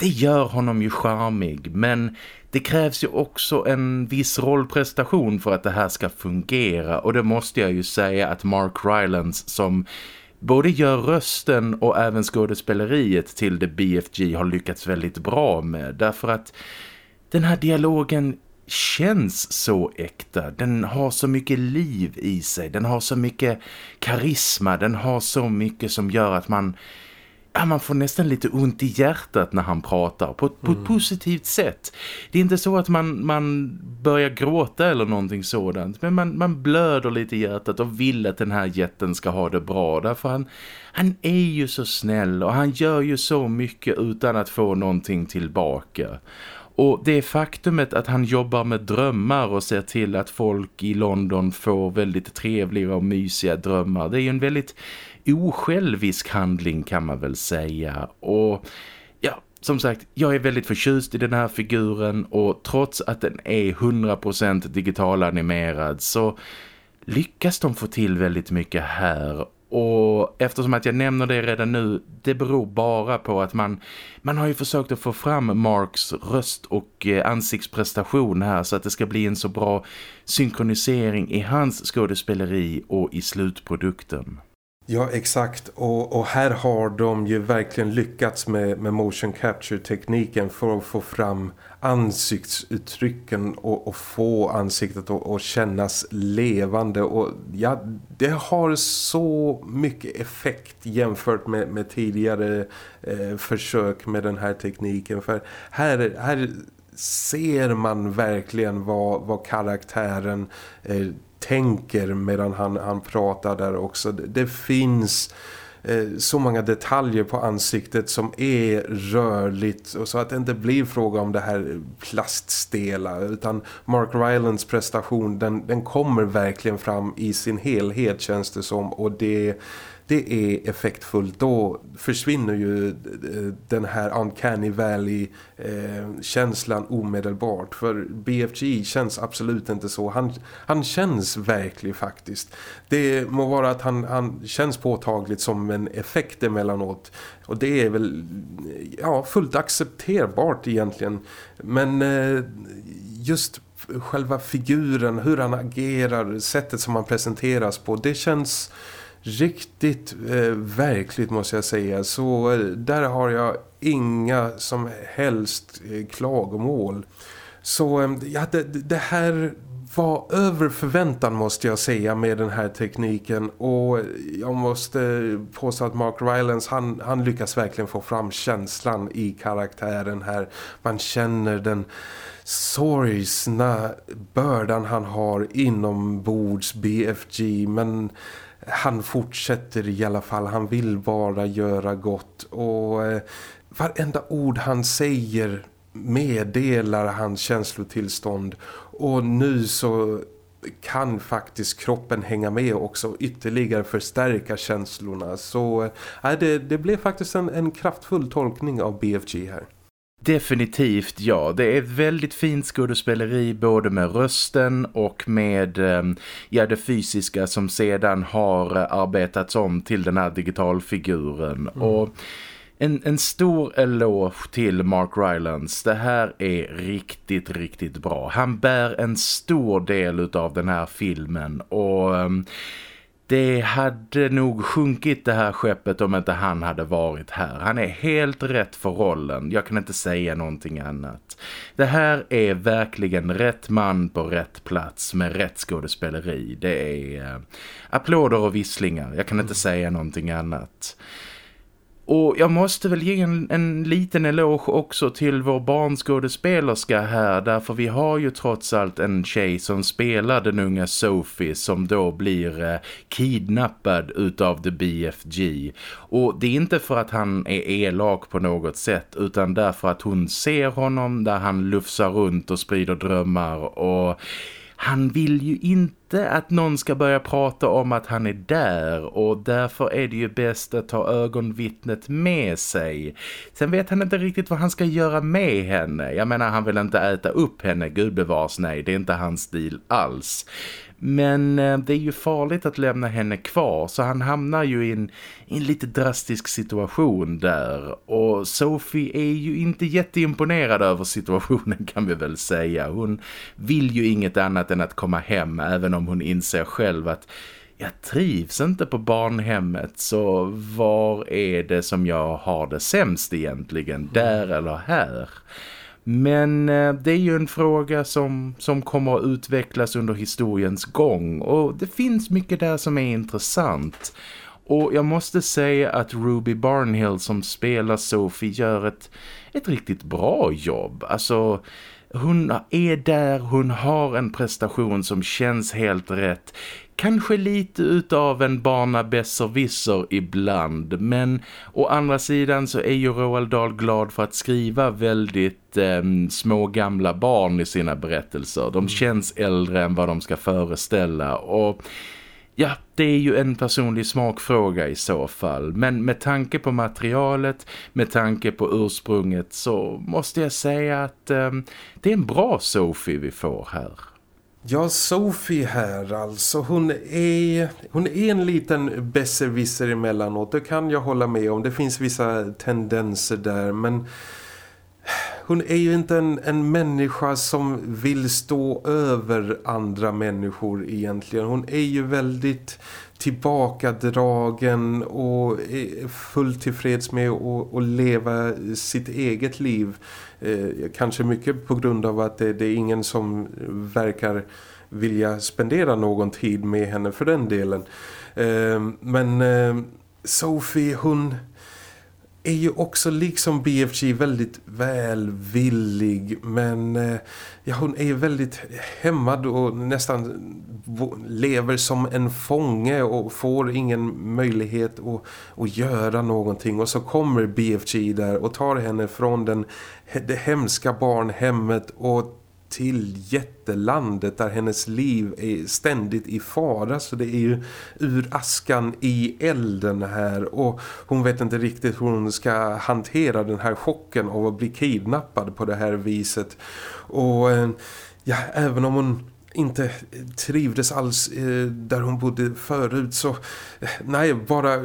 det gör honom ju charmig men det krävs ju också en viss rollprestation för att det här ska fungera och det måste jag ju säga att Mark Rylance som både gör rösten och även skådespeleriet till The BFG har lyckats väldigt bra med därför att den här dialogen känns så äkta. Den har så mycket liv i sig. Den har så mycket karisma. Den har så mycket som gör att man ja, man får nästan lite ont i hjärtat när han pratar på, på mm. ett positivt sätt. Det är inte så att man, man börjar gråta eller någonting sådant men man, man blöder lite i hjärtat och vill att den här jätten ska ha det bra därför han, han är ju så snäll och han gör ju så mycket utan att få någonting tillbaka. Och det faktumet att han jobbar med drömmar och ser till att folk i London får väldigt trevliga och mysiga drömmar. Det är ju en väldigt osjälvisk handling kan man väl säga. Och ja, som sagt, jag är väldigt förtjust i den här figuren och trots att den är 100% digital animerad så lyckas de få till väldigt mycket här och eftersom att jag nämner det redan nu, det beror bara på att man, man har ju försökt att få fram Marks röst och eh, ansiktsprestation här så att det ska bli en så bra synkronisering i hans skådespeleri och i slutprodukten. Ja, exakt. Och, och, här har de ju verkligen lyckats med, med motion capture-tekniken för att få fram ansiktsuttrycken och, och få ansiktet att kännas levande. Och ja, det har så mycket effekt jämfört med, med tidigare eh, försök med den här tekniken. För här, här ser man verkligen vad, vad karaktären eh, tänker medan han, han pratar där också. Det, det finns eh, så många detaljer på ansiktet som är rörligt och så att det inte blir fråga om det här plaststela utan Mark Rylands prestation den, den kommer verkligen fram i sin helhet känns det som och det det är effektfullt då försvinner ju eh, den här Uncanny Valley-känslan omedelbart. För BFG känns absolut inte så. Han, han känns verklig faktiskt. Det må vara att han, han känns påtagligt som en effekt emellanåt. Och det är väl ja, fullt accepterbart egentligen. Men eh, just själva figuren, hur han agerar, sättet som han presenteras på, det känns riktigt eh, verkligt måste jag säga. Så eh, där har jag inga som helst eh, klagomål. Så eh, ja, det, det, här var över förväntan måste jag säga med den här tekniken och jag måste påstå att Mark Rylance han, han lyckas verkligen få fram känslan i karaktären här. Man känner den sorgsna bördan han har inombords BFG men han fortsätter i alla fall. Han vill bara göra gott och eh, varenda ord han säger meddelar hans känslotillstånd och nu så kan faktiskt kroppen hänga med också och ytterligare förstärka känslorna. Så äh, det, det blev faktiskt en, en kraftfull tolkning av BFG här. Definitivt ja, det är väldigt fint skådespeleri både med rösten och med ehm, ja, det fysiska som sedan har arbetats om till den här digitalfiguren mm. och en, en stor eloge till Mark Rylance. Det här är riktigt, riktigt bra. Han bär en stor del av den här filmen och ehm, det hade nog sjunkit det här skeppet om inte han hade varit här. Han är helt rätt för rollen. Jag kan inte säga någonting annat. Det här är verkligen rätt man på rätt plats med rätt skådespeleri. Det är eh, applåder och visslingar. Jag kan inte säga någonting annat. Och jag måste väl ge en, en liten eloge också till vår barnskådespelerska här därför vi har ju trots allt en tjej som spelar den unga Sophie som då blir eh, kidnappad utav the BFG. Och det är inte för att han är elak på något sätt utan därför att hon ser honom där han lufsar runt och sprider drömmar och han vill ju inte att någon ska börja prata om att han är där och därför är det ju bäst att ta ögonvittnet med sig. Sen vet han inte riktigt vad han ska göra med henne. Jag menar han vill inte äta upp henne, gudbevars nej, det är inte hans stil alls. Men eh, det är ju farligt att lämna henne kvar så han hamnar ju i en, i en lite drastisk situation där. Och Sophie är ju inte jätteimponerad över situationen kan vi väl säga. Hon vill ju inget annat än att komma hem även om hon inser själv att jag trivs inte på barnhemmet så var är det som jag har det sämst egentligen? Där eller här? Men eh, det är ju en fråga som, som kommer att utvecklas under historiens gång och det finns mycket där som är intressant. Och jag måste säga att Ruby Barnhill som spelar Sophie gör ett, ett riktigt bra jobb. Alltså hon är där, hon har en prestation som känns helt rätt kanske lite utav en barnabesservisser ibland men å andra sidan så är ju Roald Dahl glad för att skriva väldigt eh, små gamla barn i sina berättelser. De mm. känns äldre än vad de ska föreställa och Ja, det är ju en personlig smakfråga i så fall. Men med tanke på materialet, med tanke på ursprunget så måste jag säga att eh, det är en bra Sophie vi får här. Ja, Sophie här alltså, hon är, hon är en liten besserwisser emellanåt. Det kan jag hålla med om. Det finns vissa tendenser där, men hon är ju inte en, en människa som vill stå över andra människor egentligen. Hon är ju väldigt tillbakadragen och är fullt tillfreds med att leva sitt eget liv. Eh, kanske mycket på grund av att det, det, är ingen som verkar vilja spendera någon tid med henne för den delen. Eh, men eh, Sophie hon är ju också liksom BFG väldigt välvillig men eh, ja, hon är väldigt hämmad och nästan lever som en fånge och får ingen möjlighet att, att göra någonting. Och så kommer BFG där och tar henne från den, det hemska barnhemmet och till jättelandet där hennes liv är ständigt i fara. Så det är ju ur askan i elden här. Och hon vet inte riktigt hur hon ska hantera den här chocken av att bli kidnappad på det här viset. Och eh, ja, även om hon inte trivdes alls eh, där hon bodde förut så eh, nej, bara eh,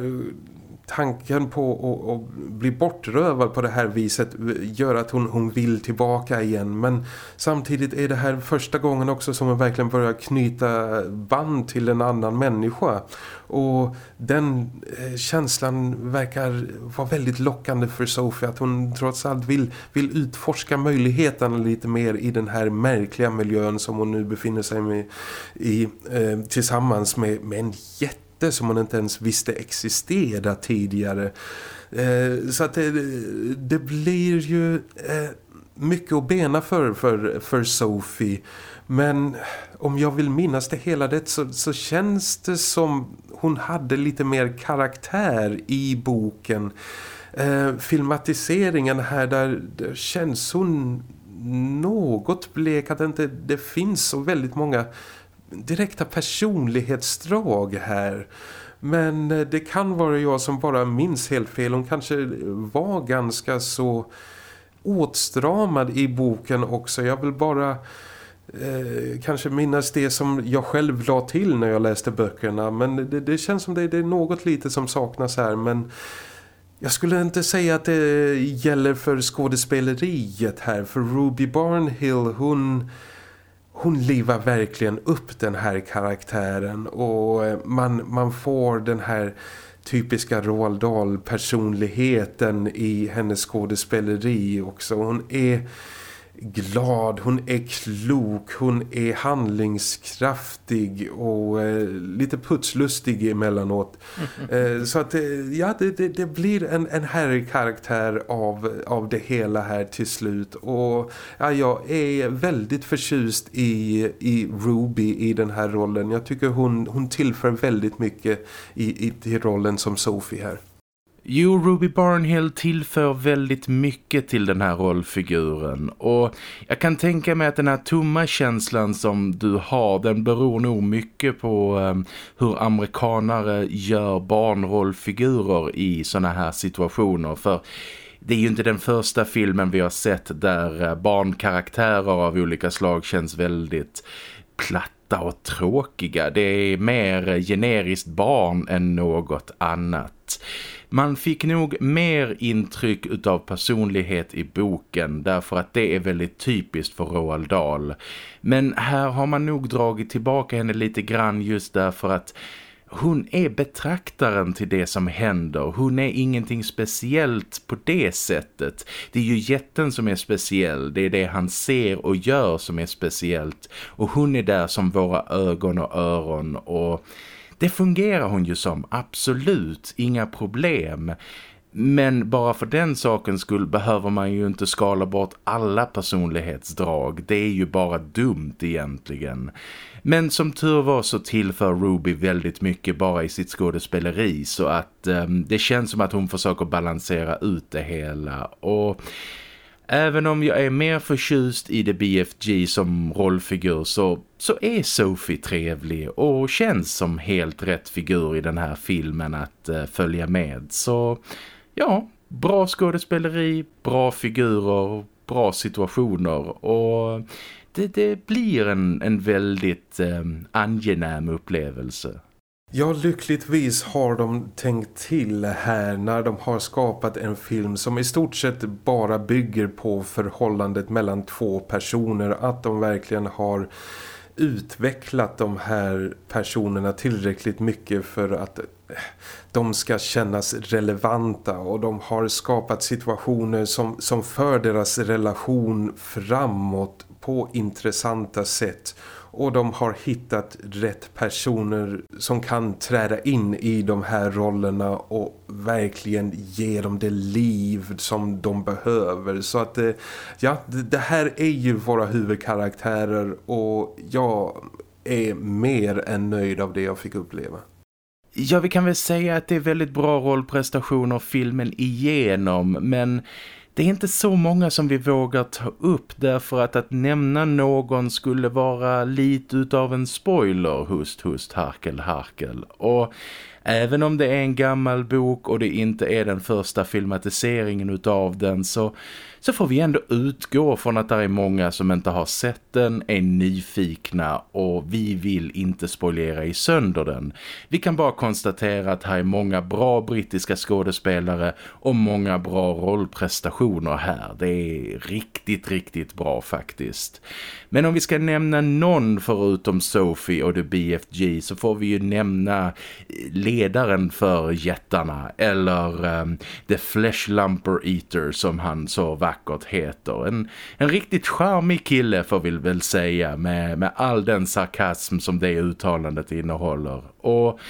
tanken på att, att, bli bortrövad på det här viset gör att hon, hon vill tillbaka igen. Men samtidigt är det här första gången också som hon verkligen börjar knyta band till en annan människa. Och den eh, känslan verkar vara väldigt lockande för Sophie att hon trots allt vill, vill utforska möjligheterna lite mer i den här märkliga miljön som hon nu befinner sig med i eh, tillsammans med, med en jätte jätte som man inte ens visste existera tidigare. Eh, så att det, det, blir ju eh, mycket att bena för, för, för Sophie. Men om jag vill minnas det hela det så, så känns det som hon hade lite mer karaktär i boken. Eh, filmatiseringen här där, där känns hon något blek att det inte det finns så väldigt många direkta personlighetsdrag här. Men eh, det kan vara jag som bara minns helt fel. Hon kanske var ganska så åtstramad i boken också. Jag vill bara eh, kanske minnas det som jag själv la till när jag läste böckerna. Men det, det känns som det, det är något lite som saknas här. Men jag skulle inte säga att det gäller för skådespeleriet här. För Ruby Barnhill, hon hon livar verkligen upp den här karaktären och eh, man, man får den här typiska Roald Dahl-personligheten i hennes skådespeleri också. Hon är glad, hon är klok, hon är handlingskraftig och eh, lite putslustig emellanåt. eh, så att eh, ja, det, det, det, blir en, en härlig karaktär av, av det hela här till slut. Och ja, jag är väldigt förtjust i, i Ruby i den här rollen. Jag tycker hon, hon tillför väldigt mycket i, i, i rollen som Sophie här. Jo, Ruby Barnhill tillför väldigt mycket till den här rollfiguren och jag kan tänka mig att den här tomma känslan som du har den beror nog mycket på um, hur amerikanare gör barnrollfigurer i såna här situationer för det är ju inte den första filmen vi har sett där eh, barnkaraktärer av olika slag känns väldigt platta och tråkiga. Det är mer eh, generiskt barn än något annat. Man fick nog mer intryck utav personlighet i boken därför att det är väldigt typiskt för Roald Dahl. Men här har man nog dragit tillbaka henne lite grann just därför att hon är betraktaren till det som händer. Hon är ingenting speciellt på det sättet. Det är ju jätten som är speciell. Det är det han ser och gör som är speciellt. Och hon är där som våra ögon och öron och det fungerar hon ju som, absolut, inga problem. Men bara för den sakens skull behöver man ju inte skala bort alla personlighetsdrag. Det är ju bara dumt egentligen. Men som tur var så tillför Ruby väldigt mycket bara i sitt skådespeleri så att eh, det känns som att hon försöker balansera ut det hela. Och Även om jag är mer förtjust i The BFG som rollfigur så, så är Sophie trevlig och känns som helt rätt figur i den här filmen att uh, följa med. Så ja, bra skådespeleri, bra figurer, bra situationer och det, det blir en, en väldigt eh, angenäm upplevelse. Ja, lyckligtvis har de tänkt till här när de har skapat en film som i stort sett bara bygger på förhållandet mellan två personer. Att de verkligen har utvecklat de här personerna tillräckligt mycket för att eh, de ska kännas relevanta och de har skapat situationer som, som för deras relation framåt på intressanta sätt och de har hittat rätt personer som kan träda in i de här rollerna och verkligen ge dem det liv som de behöver. Så att eh, ja, det här är ju våra huvudkaraktärer och jag är mer än nöjd av det jag fick uppleva. Ja, vi kan väl säga att det är väldigt bra rollprestationer filmen igenom, men det är inte så många som vi vågar ta upp därför att att nämna någon skulle vara lite utav en spoiler hust hust harkel harkel. Och även om det är en gammal bok och det inte är den första filmatiseringen utav den så så får vi ändå utgå från att det är många som inte har sett den, är nyfikna och vi vill inte spoilera i sönder den. Vi kan bara konstatera att här är många bra brittiska skådespelare och många bra rollprestationer här. Det är riktigt, riktigt bra faktiskt. Men om vi ska nämna någon förutom Sophie och The BFG så får vi ju nämna eh, ledaren för jättarna eller um, The Flesh Lumper Eater som han så vackert heter. En, en riktigt charmig kille får vi väl säga med, med all den sarkasm som det uttalandet innehåller. Och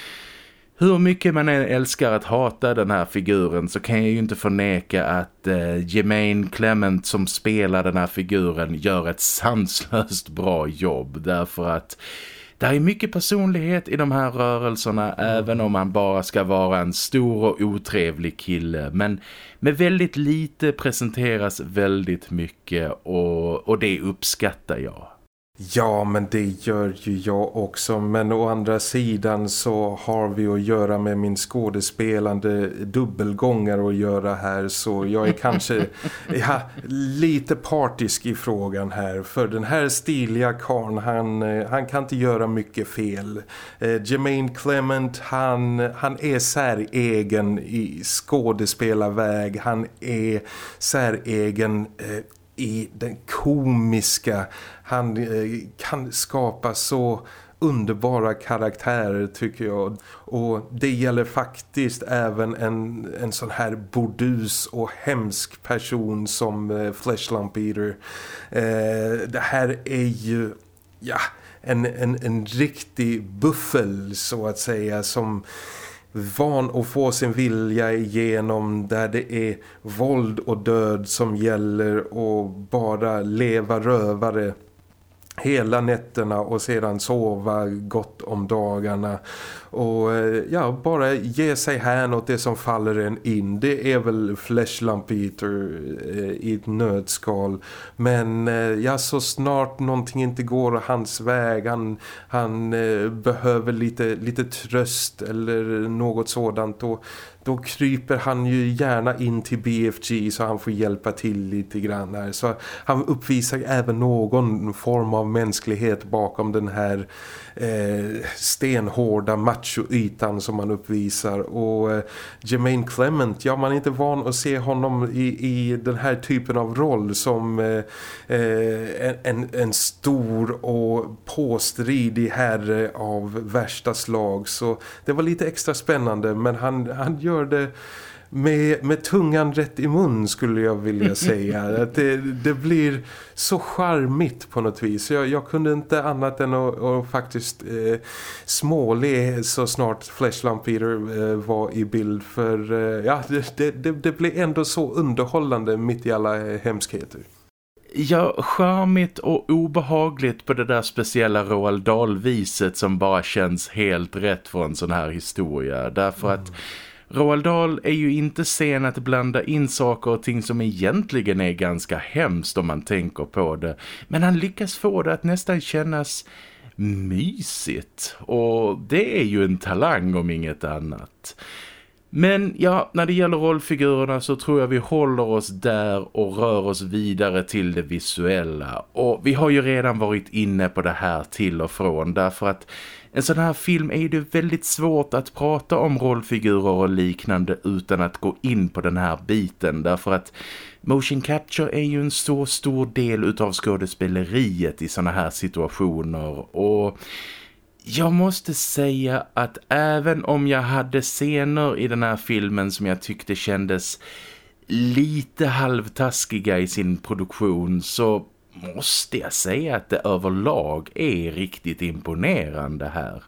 hur mycket man än älskar att hata den här figuren så kan jag ju inte förneka att eh, Jermaine Clement som spelar den här figuren gör ett sanslöst bra jobb därför att det är mycket personlighet i de här rörelserna mm. även om han bara ska vara en stor och otrevlig kille. Men med väldigt lite presenteras väldigt mycket och, och det uppskattar jag. Ja, men det gör ju jag också. Men å andra sidan så har vi att göra med min skådespelande dubbelgångare att göra här. Så jag är kanske ja, lite partisk i frågan här. För den här stiliga karn han, han kan inte göra mycket fel. Eh, Jermaine Clement, han, han är säregen i skådespelarväg. Han är säregen eh, i den komiska. Han eh, kan skapa så underbara karaktärer tycker jag. Och det gäller faktiskt även en, en sån här bordus och hemsk person som eh, Fleshlamp Eater. Eh, det här är ju ja, en, en, en riktig buffel så att säga som van att få sin vilja igenom där det är våld och död som gäller och bara leva rövare hela nätterna och sedan sova gott om dagarna och eh, ja, bara ge sig hän åt det som faller en in. Det är väl Fleshlamp Eater eh, i ett nödskal. Men eh, ja, så snart någonting inte går hans väg, han, han eh, behöver lite, lite tröst eller något sådant och då kryper han ju gärna in till BFG så han får hjälpa till lite grann här. Så han uppvisar även någon form av mänsklighet bakom den här eh, stenhårda machoytan som man uppvisar och eh, Jermaine Clement, ja man är inte van att se honom i, i den här typen av roll som eh, eh en, en stor och påstridig herre av värsta slag så det var lite extra spännande men han, han gör det med, med tungan rätt i mun skulle jag vilja säga. att det, det blir så charmigt på något vis. Jag, jag kunde inte annat än att, att faktiskt eh, småle så snart Fleshlamp Peter eh, var i bild. För eh, ja, det, det, det blev ändå så underhållande mitt i alla eh, hemskheter. Ja, charmigt och obehagligt på det där speciella Roald Dahl-viset som bara känns helt rätt för en sån här historia. Därför mm. att Roald Dahl är ju inte sen att blanda in saker och ting som egentligen är ganska hemskt om man tänker på det. Men han lyckas få det att nästan kännas mysigt. Och det är ju en talang om inget annat. Men ja, när det gäller rollfigurerna så tror jag vi håller oss där och rör oss vidare till det visuella. Och vi har ju redan varit inne på det här till och från därför att en sån här film är det väldigt svårt att prata om rollfigurer och liknande utan att gå in på den här biten därför att motion capture är ju en så stor del utav skådespeleriet i såna här situationer och jag måste säga att även om jag hade scener i den här filmen som jag tyckte kändes lite halvtaskiga i sin produktion så måste jag säga att det överlag är riktigt imponerande här.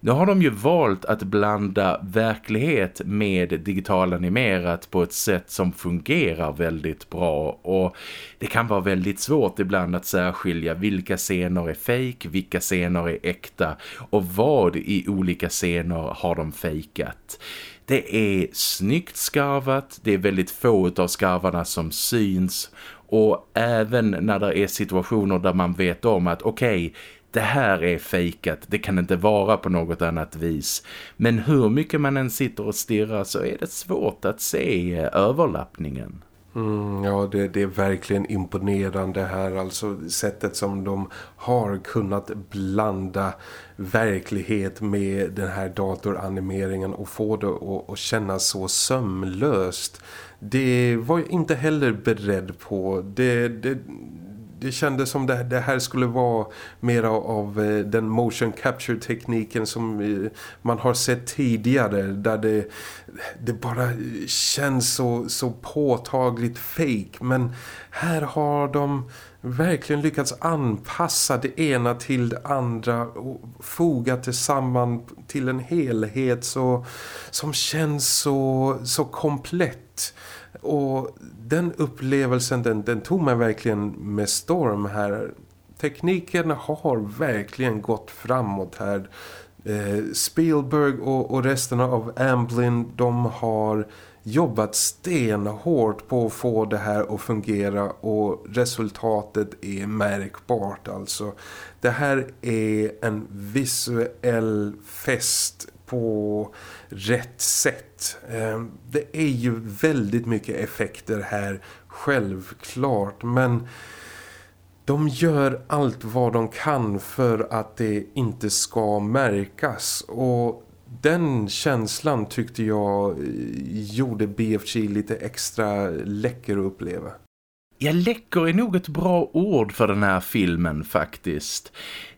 Nu har de ju valt att blanda verklighet med digital animerat på ett sätt som fungerar väldigt bra och det kan vara väldigt svårt ibland att särskilja vilka scener är fake, vilka scener är äkta och vad i olika scener har de fejkat. Det är snyggt skarvat, det är väldigt få av skarvarna som syns och även när det är situationer där man vet om att okej, okay, det här är fejkat, det kan inte vara på något annat vis. Men hur mycket man än sitter och stirrar så är det svårt att se eh, överlappningen. Mm, ja, det, det, är verkligen imponerande här. Alltså sättet som de har kunnat blanda verklighet med den här datoranimeringen och få det att, att kännas så sömlöst. Det var jag inte heller beredd på. Det, det, det kändes som det, det här skulle vara mer av eh, den motion capture tekniken som eh, man har sett tidigare där det, det bara känns så, så påtagligt fake men här har de verkligen lyckats anpassa det ena till det andra och foga tillsammans till en helhet så, som känns så, så komplett och den upplevelsen den, den tog mig verkligen med storm här. Tekniken har verkligen gått framåt här. Eh, Spielberg och, och resten av Amblin de har jobbat stenhårt på att få det här att fungera och resultatet är märkbart alltså. Det här är en visuell fest på rätt sätt. Ehm, det är ju väldigt mycket effekter här, självklart, men de gör allt vad de kan för att det inte ska märkas och den känslan tyckte jag eh, gjorde BFG lite extra läcker att uppleva. Ja, läcker är nog ett bra ord för den här filmen faktiskt.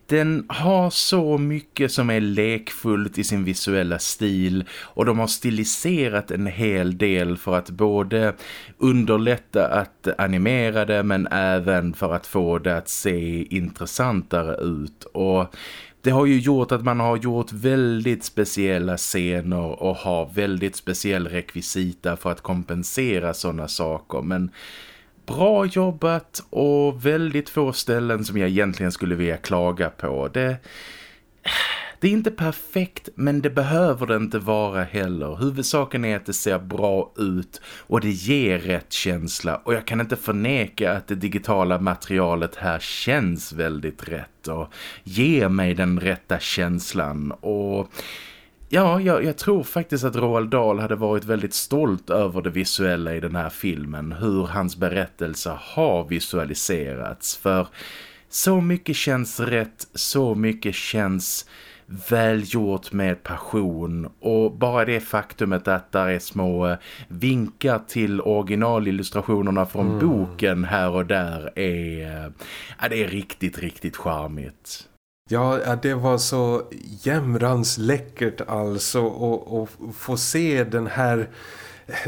Den har så mycket som är lekfullt i sin visuella stil och de har stiliserat en hel del för att både underlätta att animera det men även för att få det att se intressantare ut. Och det har ju gjort att man har gjort väldigt speciella scener och har väldigt speciell rekvisita för att kompensera sådana saker men bra jobbat och väldigt få ställen som jag egentligen skulle vilja klaga på. Det, det är inte perfekt men det behöver det inte vara heller. Huvudsaken är att det ser bra ut och det ger rätt känsla. Och jag kan inte förneka att det digitala materialet här känns väldigt rätt och ger mig den rätta känslan. Och Ja, jag, jag, tror faktiskt att Roald Dahl hade varit väldigt stolt över det visuella i den här filmen. Hur hans berättelse har visualiserats. För så mycket känns rätt, så mycket känns välgjort med passion och bara det faktumet att där är små eh, vinkar till originalillustrationerna från mm. boken här och där är, eh, ja, det är riktigt, riktigt charmigt. Ja, det var så jämrans läckert alltså att få se den här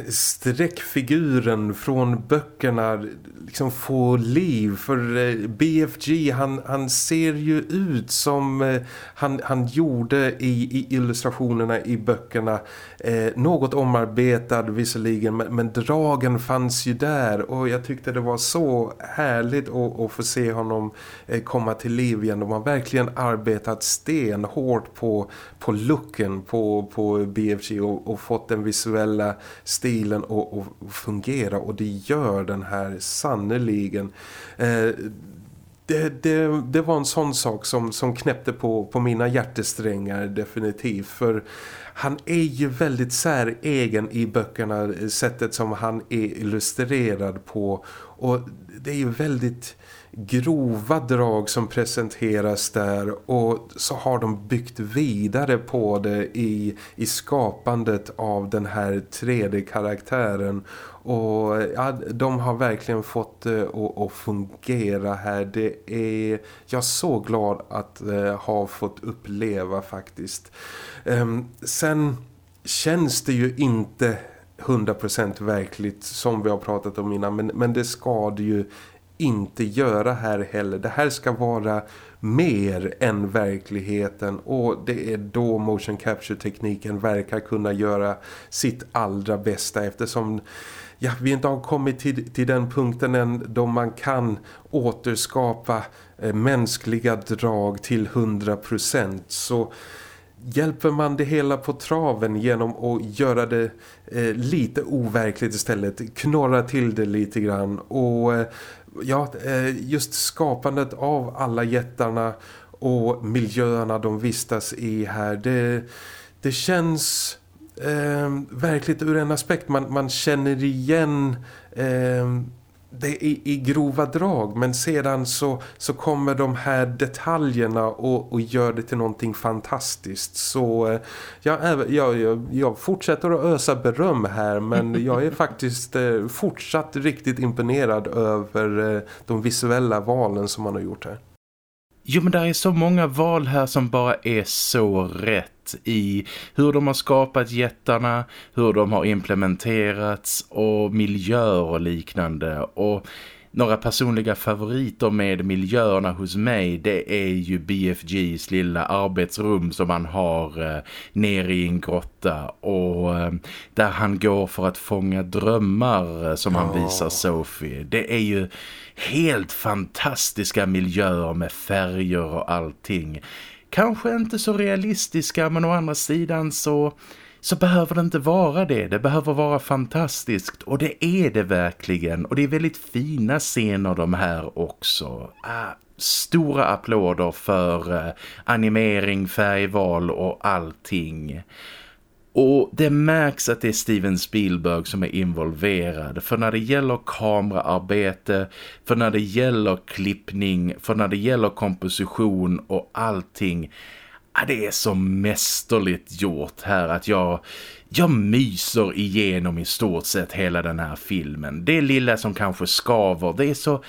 streckfiguren från böckerna liksom få liv för eh, BFG han, han ser ju ut som eh, han, han gjorde i, i illustrationerna i böckerna eh, något omarbetad visserligen men, men dragen fanns ju där och jag tyckte det var så härligt att, att få se honom eh, komma till liv igen. De har verkligen arbetat stenhårt på, på looken på, på BFG och, och fått den visuella stilen att fungera och det gör den här sannoliken. Eh, det, det, det, var en sån sak som, som knäppte på, på mina hjärtesträngar definitivt för han är ju väldigt säregen i böckerna eh, sättet som han är illustrerad på och det är ju väldigt grova drag som presenteras där och så har de byggt vidare på det i, i skapandet av den här 3D-karaktären. och ja, de har verkligen fått det uh, att fungera här. Det är jag är så glad att uh, ha fått uppleva faktiskt. Ehm, sen känns det ju inte 100% verkligt som vi har pratat om innan men, men det ska det ju inte göra här heller. Det här ska vara mer än verkligheten. Och det är då motion capture-tekniken verkar kunna göra sitt allra bästa. Eftersom ja, vi inte har kommit till, till den punkten än då man kan återskapa eh, mänskliga drag till 100% så hjälper man det hela på traven genom att göra det eh, lite overkligt istället, knorra till det lite grann. Och eh, ja, eh, just skapandet av alla jättarna och miljöerna de vistas i här, det, det känns eh, verkligt ur en aspekt. Man, man känner igen eh, det i, i grova drag men sedan så, så kommer de här detaljerna och, och gör det till någonting fantastiskt så eh, jag, jag, jag, fortsätter att ösa beröm här men jag är faktiskt eh, fortsatt riktigt imponerad över eh, de visuella valen som man har gjort här. Jo men det är så många val här som bara är så rätt i hur de har skapat jättarna, hur de har implementerats och miljöer och liknande. Och några personliga favoriter med miljöerna hos mig det är ju BFGs lilla arbetsrum som han har eh, nere i en grotta och eh, där han går för att fånga drömmar eh, som han visar Sophie. Det är ju helt fantastiska miljöer med färger och allting. Kanske inte så realistiska men å andra sidan så så behöver det inte vara det. Det behöver vara fantastiskt och det är det verkligen. Och det är väldigt fina scener de här också. Ah, stora applåder för eh, animering, färgval och allting. Och det märks att det är Steven Spielberg som är involverad. För när det gäller kameraarbete, för när det gäller klippning, för när det gäller komposition och allting Ja, det är så mästerligt gjort här att jag, jag myser igenom i stort sett hela den här filmen. Det lilla som kanske skaver, det är så,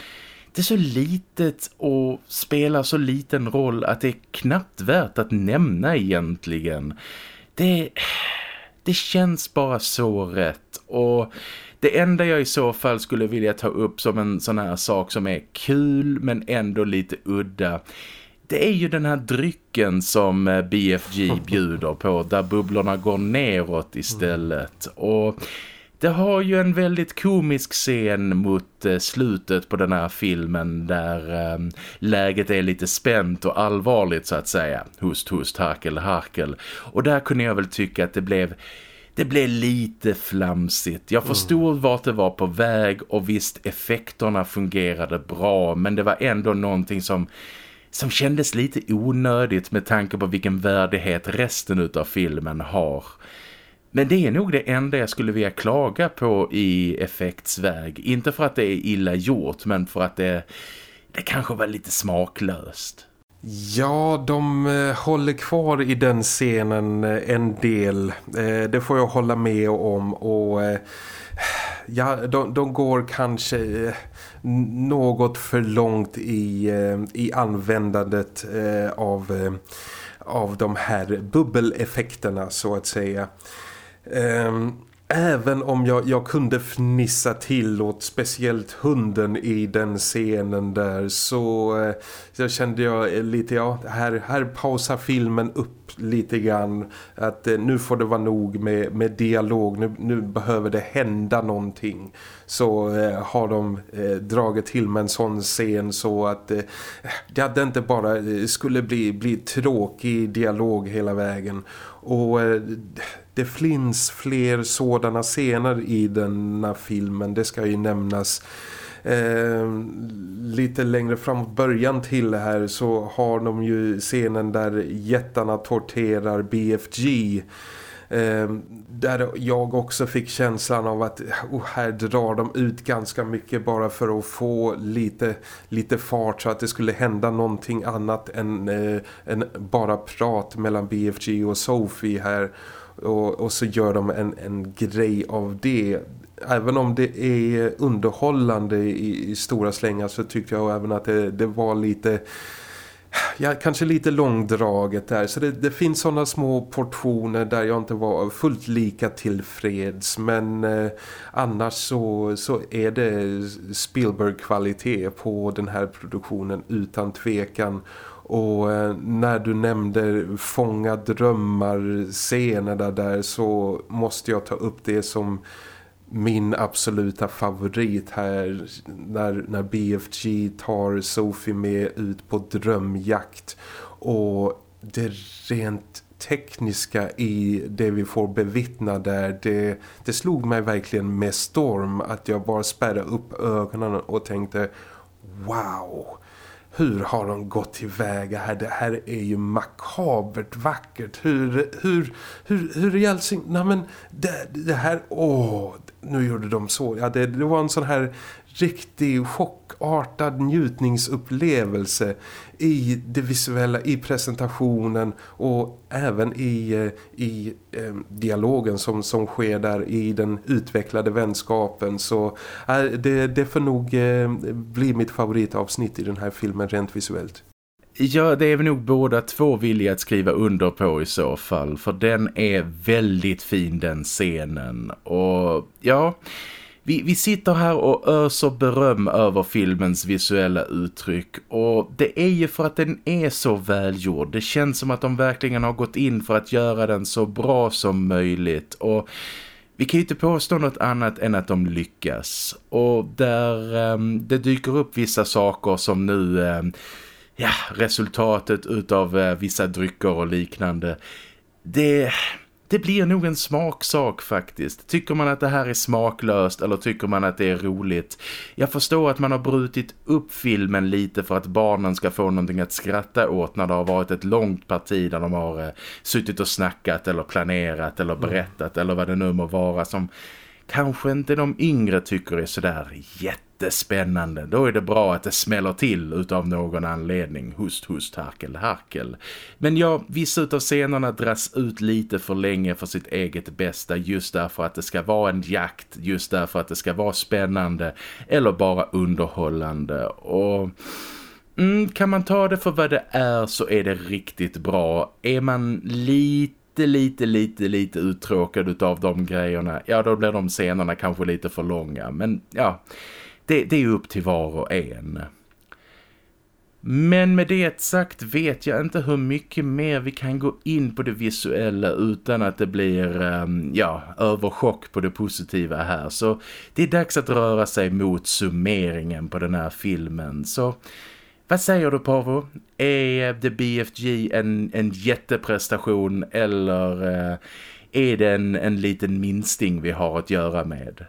det är så litet och spelar så liten roll att det är knappt värt att nämna egentligen. Det, det känns bara så rätt och det enda jag i så fall skulle vilja ta upp som en sån här sak som är kul men ändå lite udda det är ju den här drycken som eh, BFG bjuder på där bubblorna går neråt istället. Och det har ju en väldigt komisk scen mot eh, slutet på den här filmen där um, läget är lite spänt och allvarligt så att säga. Hust, hust, harkel, harkel. Och där kunde jag väl tycka att det blev det blev lite flamsigt. Jag förstod mm. vart det var på väg och visst effekterna fungerade bra men det var ändå någonting som som kändes lite onödigt med tanke på vilken värdighet resten av filmen har. Men det är nog det enda jag skulle vilja klaga på i effektsväg. Inte för att det är illa gjort men för att det, det kanske var lite smaklöst. Ja, de eh, håller kvar i den scenen eh, en del. Eh, det får jag hålla med om och eh, ja, de, de går kanske eh, något för långt i, eh, i användandet eh, av, av de här bubbeleffekterna så att säga. Ehm, även om jag, jag kunde fnissa till åt speciellt hunden i den scenen där så, så kände jag lite, ja, här, här pausar filmen upp lite grann. Att eh, nu får det vara nog med, med dialog, nu, nu behöver det hända någonting. Så eh, har de eh, dragit till med en sån scen så att eh, det hade inte bara eh, skulle bli, bli tråkig dialog hela vägen. Och eh, det finns fler sådana scener i denna filmen, det ska ju nämnas. Eh, lite längre framåt början till det här så har de ju scenen där jättarna torterar BFG eh, där jag också fick känslan av att oh, här drar de ut ganska mycket bara för att få lite, lite fart så att det skulle hända någonting annat än, eh, än bara prat mellan BFG och Sophie här. Och, och så gör de en, en grej av det även om det är underhållande i, i stora slängar så tyckte jag även att det, det var lite ja, kanske lite långdraget där. Så det, det finns sådana små portioner där jag inte var fullt lika tillfreds. Men eh, annars så, så är det Spielberg-kvalitet på den här produktionen utan tvekan. Och eh, när du nämnde fånga drömmar-scenerna där så måste jag ta upp det som min absoluta favorit här när, när BFG tar Sophie med ut på drömjakt och det rent tekniska i det vi får bevittna där det, det slog mig verkligen med storm att jag bara spärrade upp ögonen och tänkte wow hur har de gått tillväga här? Det här är ju makabert vackert. Hur, hur, hur, hur i all sin... Nej men det, det här... Åh, nu gjorde de så. Ja, det, det var en sån här riktig chockartad njutningsupplevelse i det visuella, i presentationen och även i, eh, i eh, dialogen som, som sker där i den utvecklade vänskapen. Så eh, det, det får nog eh, bli mitt favoritavsnitt i den här filmen rent visuellt. Ja, det är vi nog båda två villiga att skriva under på i så fall. För den är väldigt fin den scenen. Och ja, vi, vi sitter här och öser beröm över filmens visuella uttryck. Och det är ju för att den är så välgjord. Det känns som att de verkligen har gått in för att göra den så bra som möjligt. Och... Vi kan ju inte påstå något annat än att de lyckas. Och där um, det dyker upp vissa saker som nu um, ja, resultatet utav eh, vissa drycker och liknande. Det, det blir nog en smaksak faktiskt. Tycker man att det här är smaklöst eller tycker man att det är roligt? Jag förstår att man har brutit upp filmen lite för att barnen ska få någonting att skratta åt när det har varit ett långt parti där de har eh, suttit och snackat eller planerat eller mm. berättat mm. eller vad det nu må vara som kanske inte de yngre tycker är sådär jättespännande. Då är det bra att det smäller till utav någon anledning. Hust, hust, harkel, harkel. Men ja, vissa utav scenerna dras ut lite för länge för sitt eget bästa just därför att det ska vara en jakt, just därför att det ska vara spännande eller bara underhållande. Och... Mm, kan man ta det för vad det är så är det riktigt bra. Är man lite lite, lite, lite, lite uttråkad av de grejerna, ja då blir de scenerna kanske lite för långa. Men ja, det, det är upp till var och en. Men med det sagt vet jag inte hur mycket mer vi kan gå in på det visuella utan att det blir ehm, ja, överchock på det positiva här. Så det är dags att röra sig mot summeringen på den här filmen. Så vad säger du Pavo? Är The BFG en, en jätteprestation eller eh, är det en, en liten minsting vi har att göra med?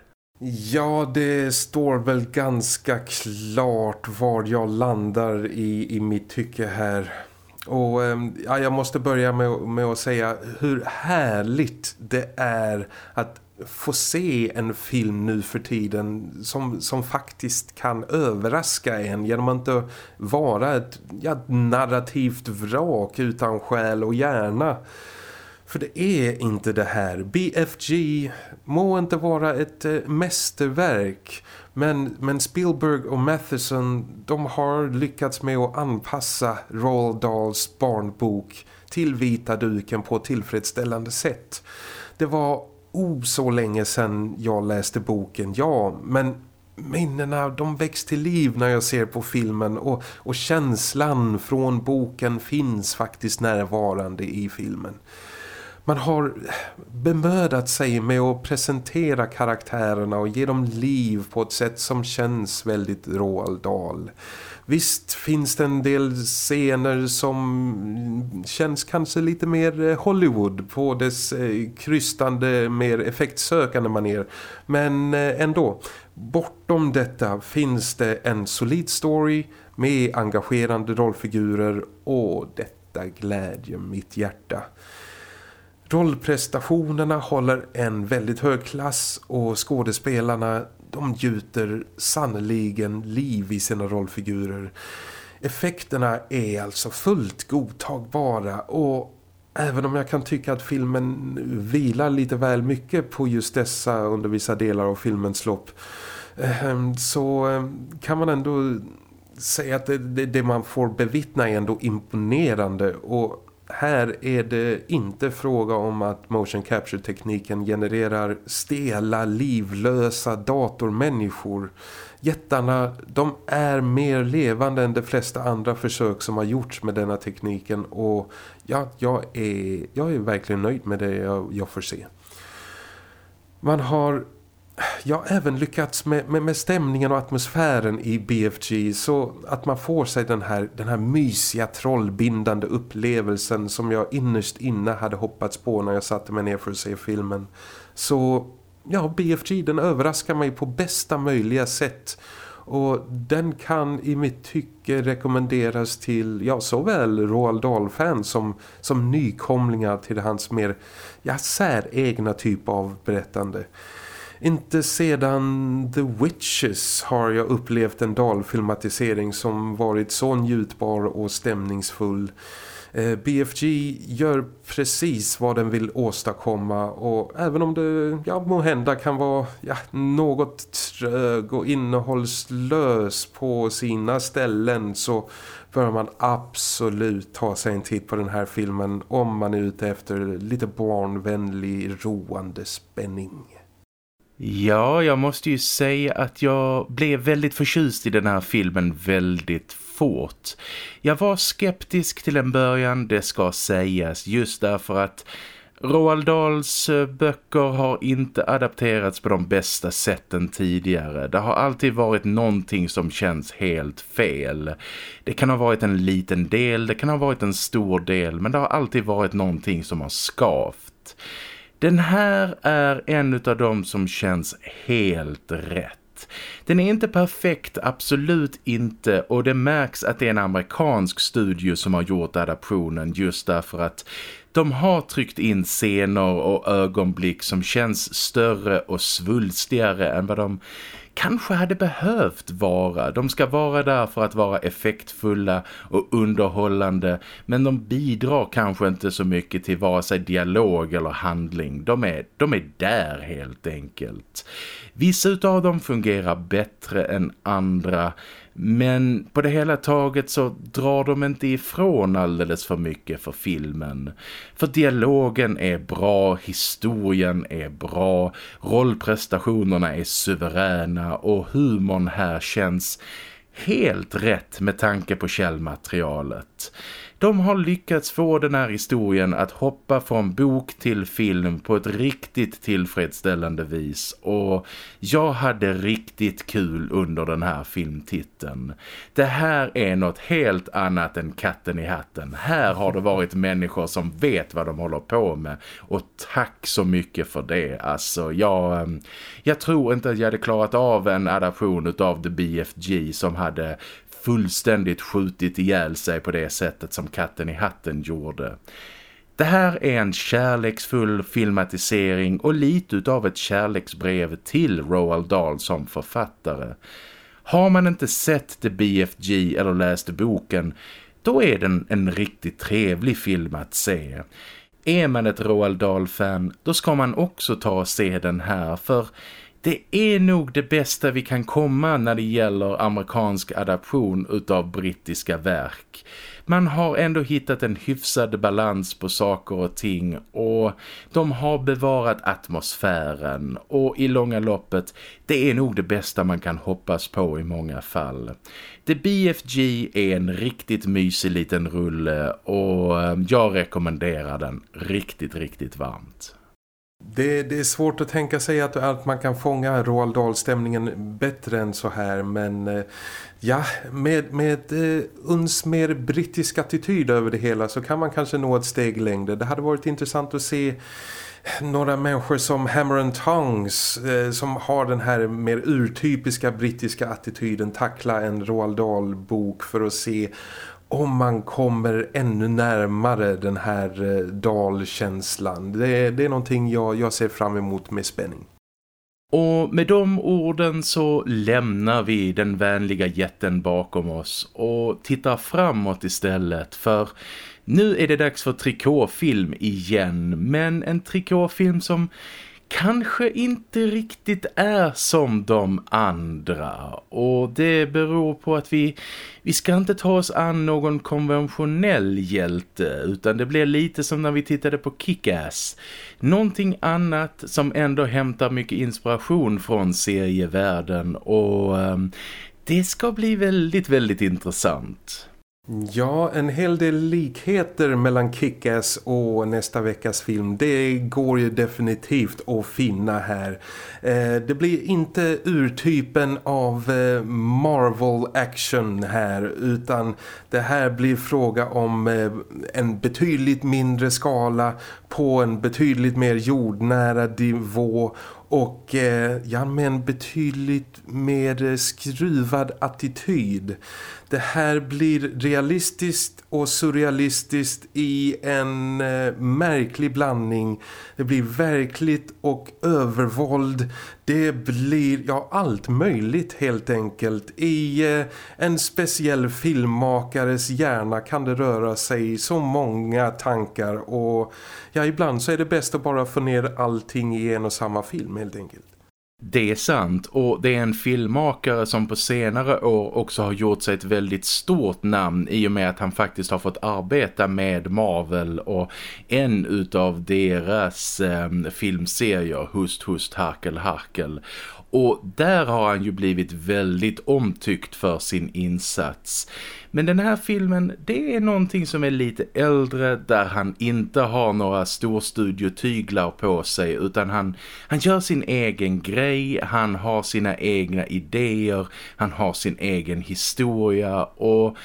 Ja, det står väl ganska klart var jag landar i, i mitt tycke här. Och eh, ja, jag måste börja med, med att säga hur härligt det är att få se en film nu för tiden som, som faktiskt kan överraska en genom att inte vara ett ja, narrativt vrak utan själ och hjärna. För det är inte det här. BFG må inte vara ett eh, mästerverk men, men Spielberg och Matheson de har lyckats med att anpassa Roald Dahls barnbok till vita duken på ett tillfredsställande sätt. Det var oh så länge sedan jag läste boken, ja, men minnena de väcks till liv när jag ser på filmen och, och känslan från boken finns faktiskt närvarande i filmen. Man har bemödat sig med att presentera karaktärerna och ge dem liv på ett sätt som känns väldigt Roald Dahl. Visst finns det en del scener som känns kanske lite mer eh, Hollywood på dess eh, krystande, mer effektsökande manér. Men eh, ändå, bortom detta finns det en solid story med engagerande rollfigurer och detta glädjer mitt hjärta. Rollprestationerna håller en väldigt hög klass och skådespelarna de gjuter sannoliken liv i sina rollfigurer. Effekterna är alltså fullt godtagbara och även om jag kan tycka att filmen vilar lite väl mycket på just dessa under vissa delar av filmens lopp ehm, så ehm, kan man ändå säga att det, det, det man får bevittna är ändå imponerande och här är det inte fråga om att motion capture-tekniken genererar stela, livlösa datormänniskor. Jättarna, de är mer levande än de flesta andra försök som har gjorts med denna tekniken och ja, jag är, jag är verkligen nöjd med det jag, jag får se. Man har ja, även lyckats med, med, med, stämningen och atmosfären i BFG så att man får sig den här, den här mysiga trollbindande upplevelsen som jag innerst inne hade hoppats på när jag satte mig ner för att se filmen. Så ja, BFG den överraskar mig på bästa möjliga sätt och den kan i mitt tycke rekommenderas till ja, såväl Roald Dahl-fans som, som nykomlingar till hans mer ja, säregna typ av berättande. Inte sedan The Witches har jag upplevt en dalfilmatisering som varit så njutbar och stämningsfull. Eh, BFG gör precis vad den vill åstadkomma och även om det ja, må hända kan vara ja, något trög och innehållslös på sina ställen så bör man absolut ta sig en titt på den här filmen om man är ute efter lite barnvänlig, roande spänning. Ja, jag måste ju säga att jag blev väldigt förtjust i den här filmen väldigt fort. Jag var skeptisk till en början, det ska sägas, just därför att Roald Dahls eh, böcker har inte adapterats på de bästa sätten tidigare. Det har alltid varit någonting som känns helt fel. Det kan ha varit en liten del, det kan ha varit en stor del, men det har alltid varit någonting som har skavt. Den här är en av dem som känns helt rätt. Den är inte perfekt, absolut inte och det märks att det är en amerikansk studio som har gjort adaptionen just därför att de har tryckt in scener och ögonblick som känns större och svulstigare än vad de kanske hade behövt vara. De ska vara där för att vara effektfulla och underhållande men de bidrar kanske inte så mycket till vare sig dialog eller handling. De är, de är där helt enkelt. Vissa av dem fungerar bättre än andra men på det hela taget så drar de inte ifrån alldeles för mycket för filmen. För dialogen är bra, historien är bra, rollprestationerna är suveräna och humorn här känns helt rätt med tanke på källmaterialet. De har lyckats få den här historien att hoppa från bok till film på ett riktigt tillfredsställande vis och jag hade riktigt kul under den här filmtiteln. Det här är något helt annat än katten i hatten. Här har det varit människor som vet vad de håller på med och tack så mycket för det. Alltså jag, ehm, jag tror inte att jag hade klarat av en adaption av The BFG som hade fullständigt skjutit ihjäl sig på det sättet som katten i hatten gjorde. Det här är en kärleksfull filmatisering och lite av ett kärleksbrev till Roald Dahl som författare. Har man inte sett The BFG eller läst boken, då är den en riktigt trevlig film att se. Är man ett Roald Dahl-fan, då ska man också ta och se den här för det är nog det bästa vi kan komma när det gäller amerikansk adaption utav brittiska verk man har ändå hittat en hyfsad balans på saker och ting och de har bevarat atmosfären och i långa loppet det är nog det bästa man kan hoppas på i många fall. The BFG är en riktigt mysig liten rulle och eh, jag rekommenderar den riktigt, riktigt varmt. Det, det, är svårt att tänka sig att, att man kan fånga Roald Dahl-stämningen bättre än så här men eh, ja, med, med eh, uns mer brittisk attityd över det hela så kan man kanske nå ett steg längre. Det hade varit intressant att se några människor som Hammer and Tongs eh, som har den här mer urtypiska brittiska attityden tackla en Roald Dahl-bok för att se om man kommer ännu närmare den här eh, dalkänslan. Det, det är någonting jag, jag ser fram emot med spänning. Och med de orden så lämnar vi den vänliga jätten bakom oss och tittar framåt istället för nu är det dags för trikåfilm igen men en trikåfilm som kanske inte riktigt är som de andra och det beror på att vi, vi ska inte ta oss an någon konventionell hjälte utan det blir lite som när vi tittade på Kick-Ass. Någonting annat som ändå hämtar mycket inspiration från serievärlden och um, det ska bli väldigt, väldigt intressant. Ja, en hel del likheter mellan Kick-Ass och nästa veckas film. Det går ju definitivt att finna här. Eh, det blir inte urtypen av eh, Marvel action här utan det här blir fråga om eh, en betydligt mindre skala på en betydligt mer jordnära nivå och eh, ja, med en betydligt mer skruvad attityd. Det här blir realistiskt och surrealistiskt i en eh, märklig blandning. Det blir verkligt och övervåld. Det blir ja allt möjligt helt enkelt. I eh, en speciell filmmakares hjärna kan det röra sig så många tankar och ja ibland så är det bäst att bara få ner allting i en och samma film helt enkelt. Det är sant och det är en filmmakare som på senare år också har gjort sig ett väldigt stort namn i och med att han faktiskt har fått arbeta med Marvel och en utav deras eh, filmserier Hust Hust Harkel Harkel och där har han ju blivit väldigt omtyckt för sin insats. Men den här filmen, det är någonting som är lite äldre där han inte har några storstudiotyglar på sig utan han, han gör sin egen grej, han har sina egna idéer, han har sin egen historia och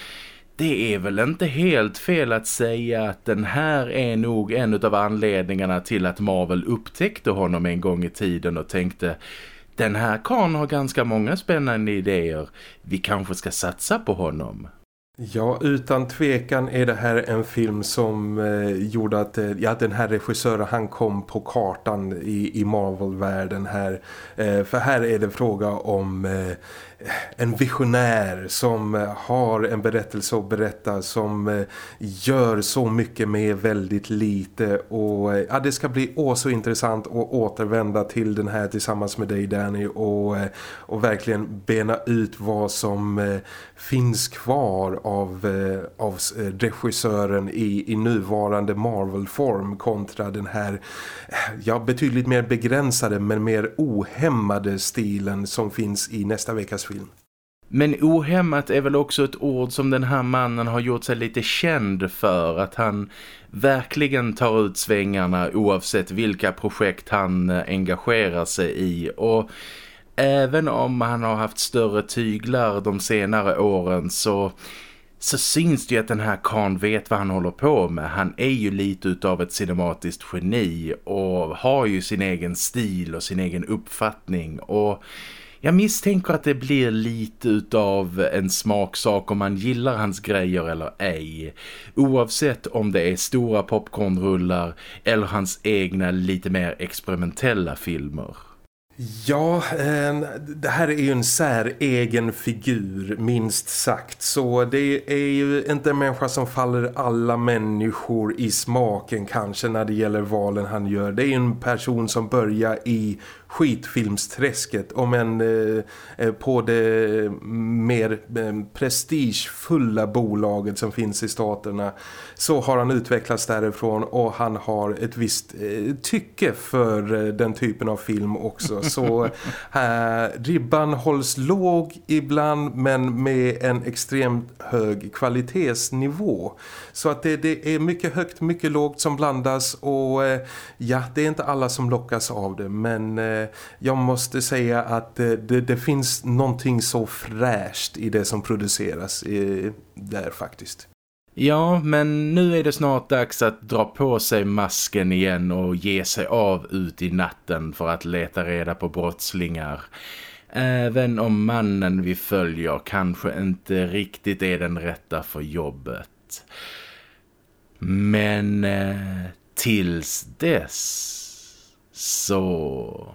det är väl inte helt fel att säga att den här är nog en av anledningarna till att Marvel upptäckte honom en gång i tiden och tänkte den här kan har ganska många spännande idéer. Vi kanske ska satsa på honom. Ja, utan tvekan är det här en film som eh, gjorde att eh, ja, den här regissören han kom på kartan i, i Marvel-världen här. Eh, för här är det fråga om eh, en visionär som eh, har en berättelse att berätta som eh, gör så mycket med väldigt lite. Och eh, ja, det ska bli å så intressant att återvända till den här tillsammans med dig Danny och, och verkligen bena ut vad som finns kvar av, eh, av eh, regissören i, i nuvarande Marvel-form kontra den här eh, ja, betydligt mer begränsade men mer ohämmade stilen som finns i nästa veckas film. Men ohämmat är väl också ett ord som den här mannen har gjort sig lite känd för. Att han verkligen tar ut svängarna oavsett vilka projekt han engagerar sig i. Och även om han har haft större tyglar de senare åren så så syns det ju att den här kan vet vad han håller på med. Han är ju lite utav ett cinematiskt geni och har ju sin egen stil och sin egen uppfattning och jag misstänker att det blir lite utav en smaksak om man gillar hans grejer eller ej. Oavsett om det är stora popcornrullar eller hans egna lite mer experimentella filmer. Ja, ehm, det här är ju en säregen figur, minst sagt. Så det är ju inte en människa som faller alla människor i smaken kanske när det gäller valen han gör. Det är en person som börjar i skitfilmsträsket om en eh, eh, på det mer eh, prestigefulla bolaget som finns i staterna så har han utvecklats därifrån och han har ett visst eh, tycke för eh, den typen av film också. Så eh, ribban hålls låg ibland men med en extremt hög kvalitetsnivå. Så att det, det är mycket högt, mycket lågt som blandas och eh, ja, det är inte alla som lockas av det men eh, Eh, jag måste säga att eh, det, det, finns någonting så fräscht i det som produceras eh, där faktiskt. Ja, men nu är det snart dags att dra på sig masken igen och ge sig av ut i natten för att leta reda på brottslingar. Även om mannen vi följer kanske inte riktigt är den rätta för jobbet. Men eh, tills dess så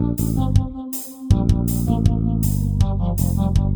Thank you.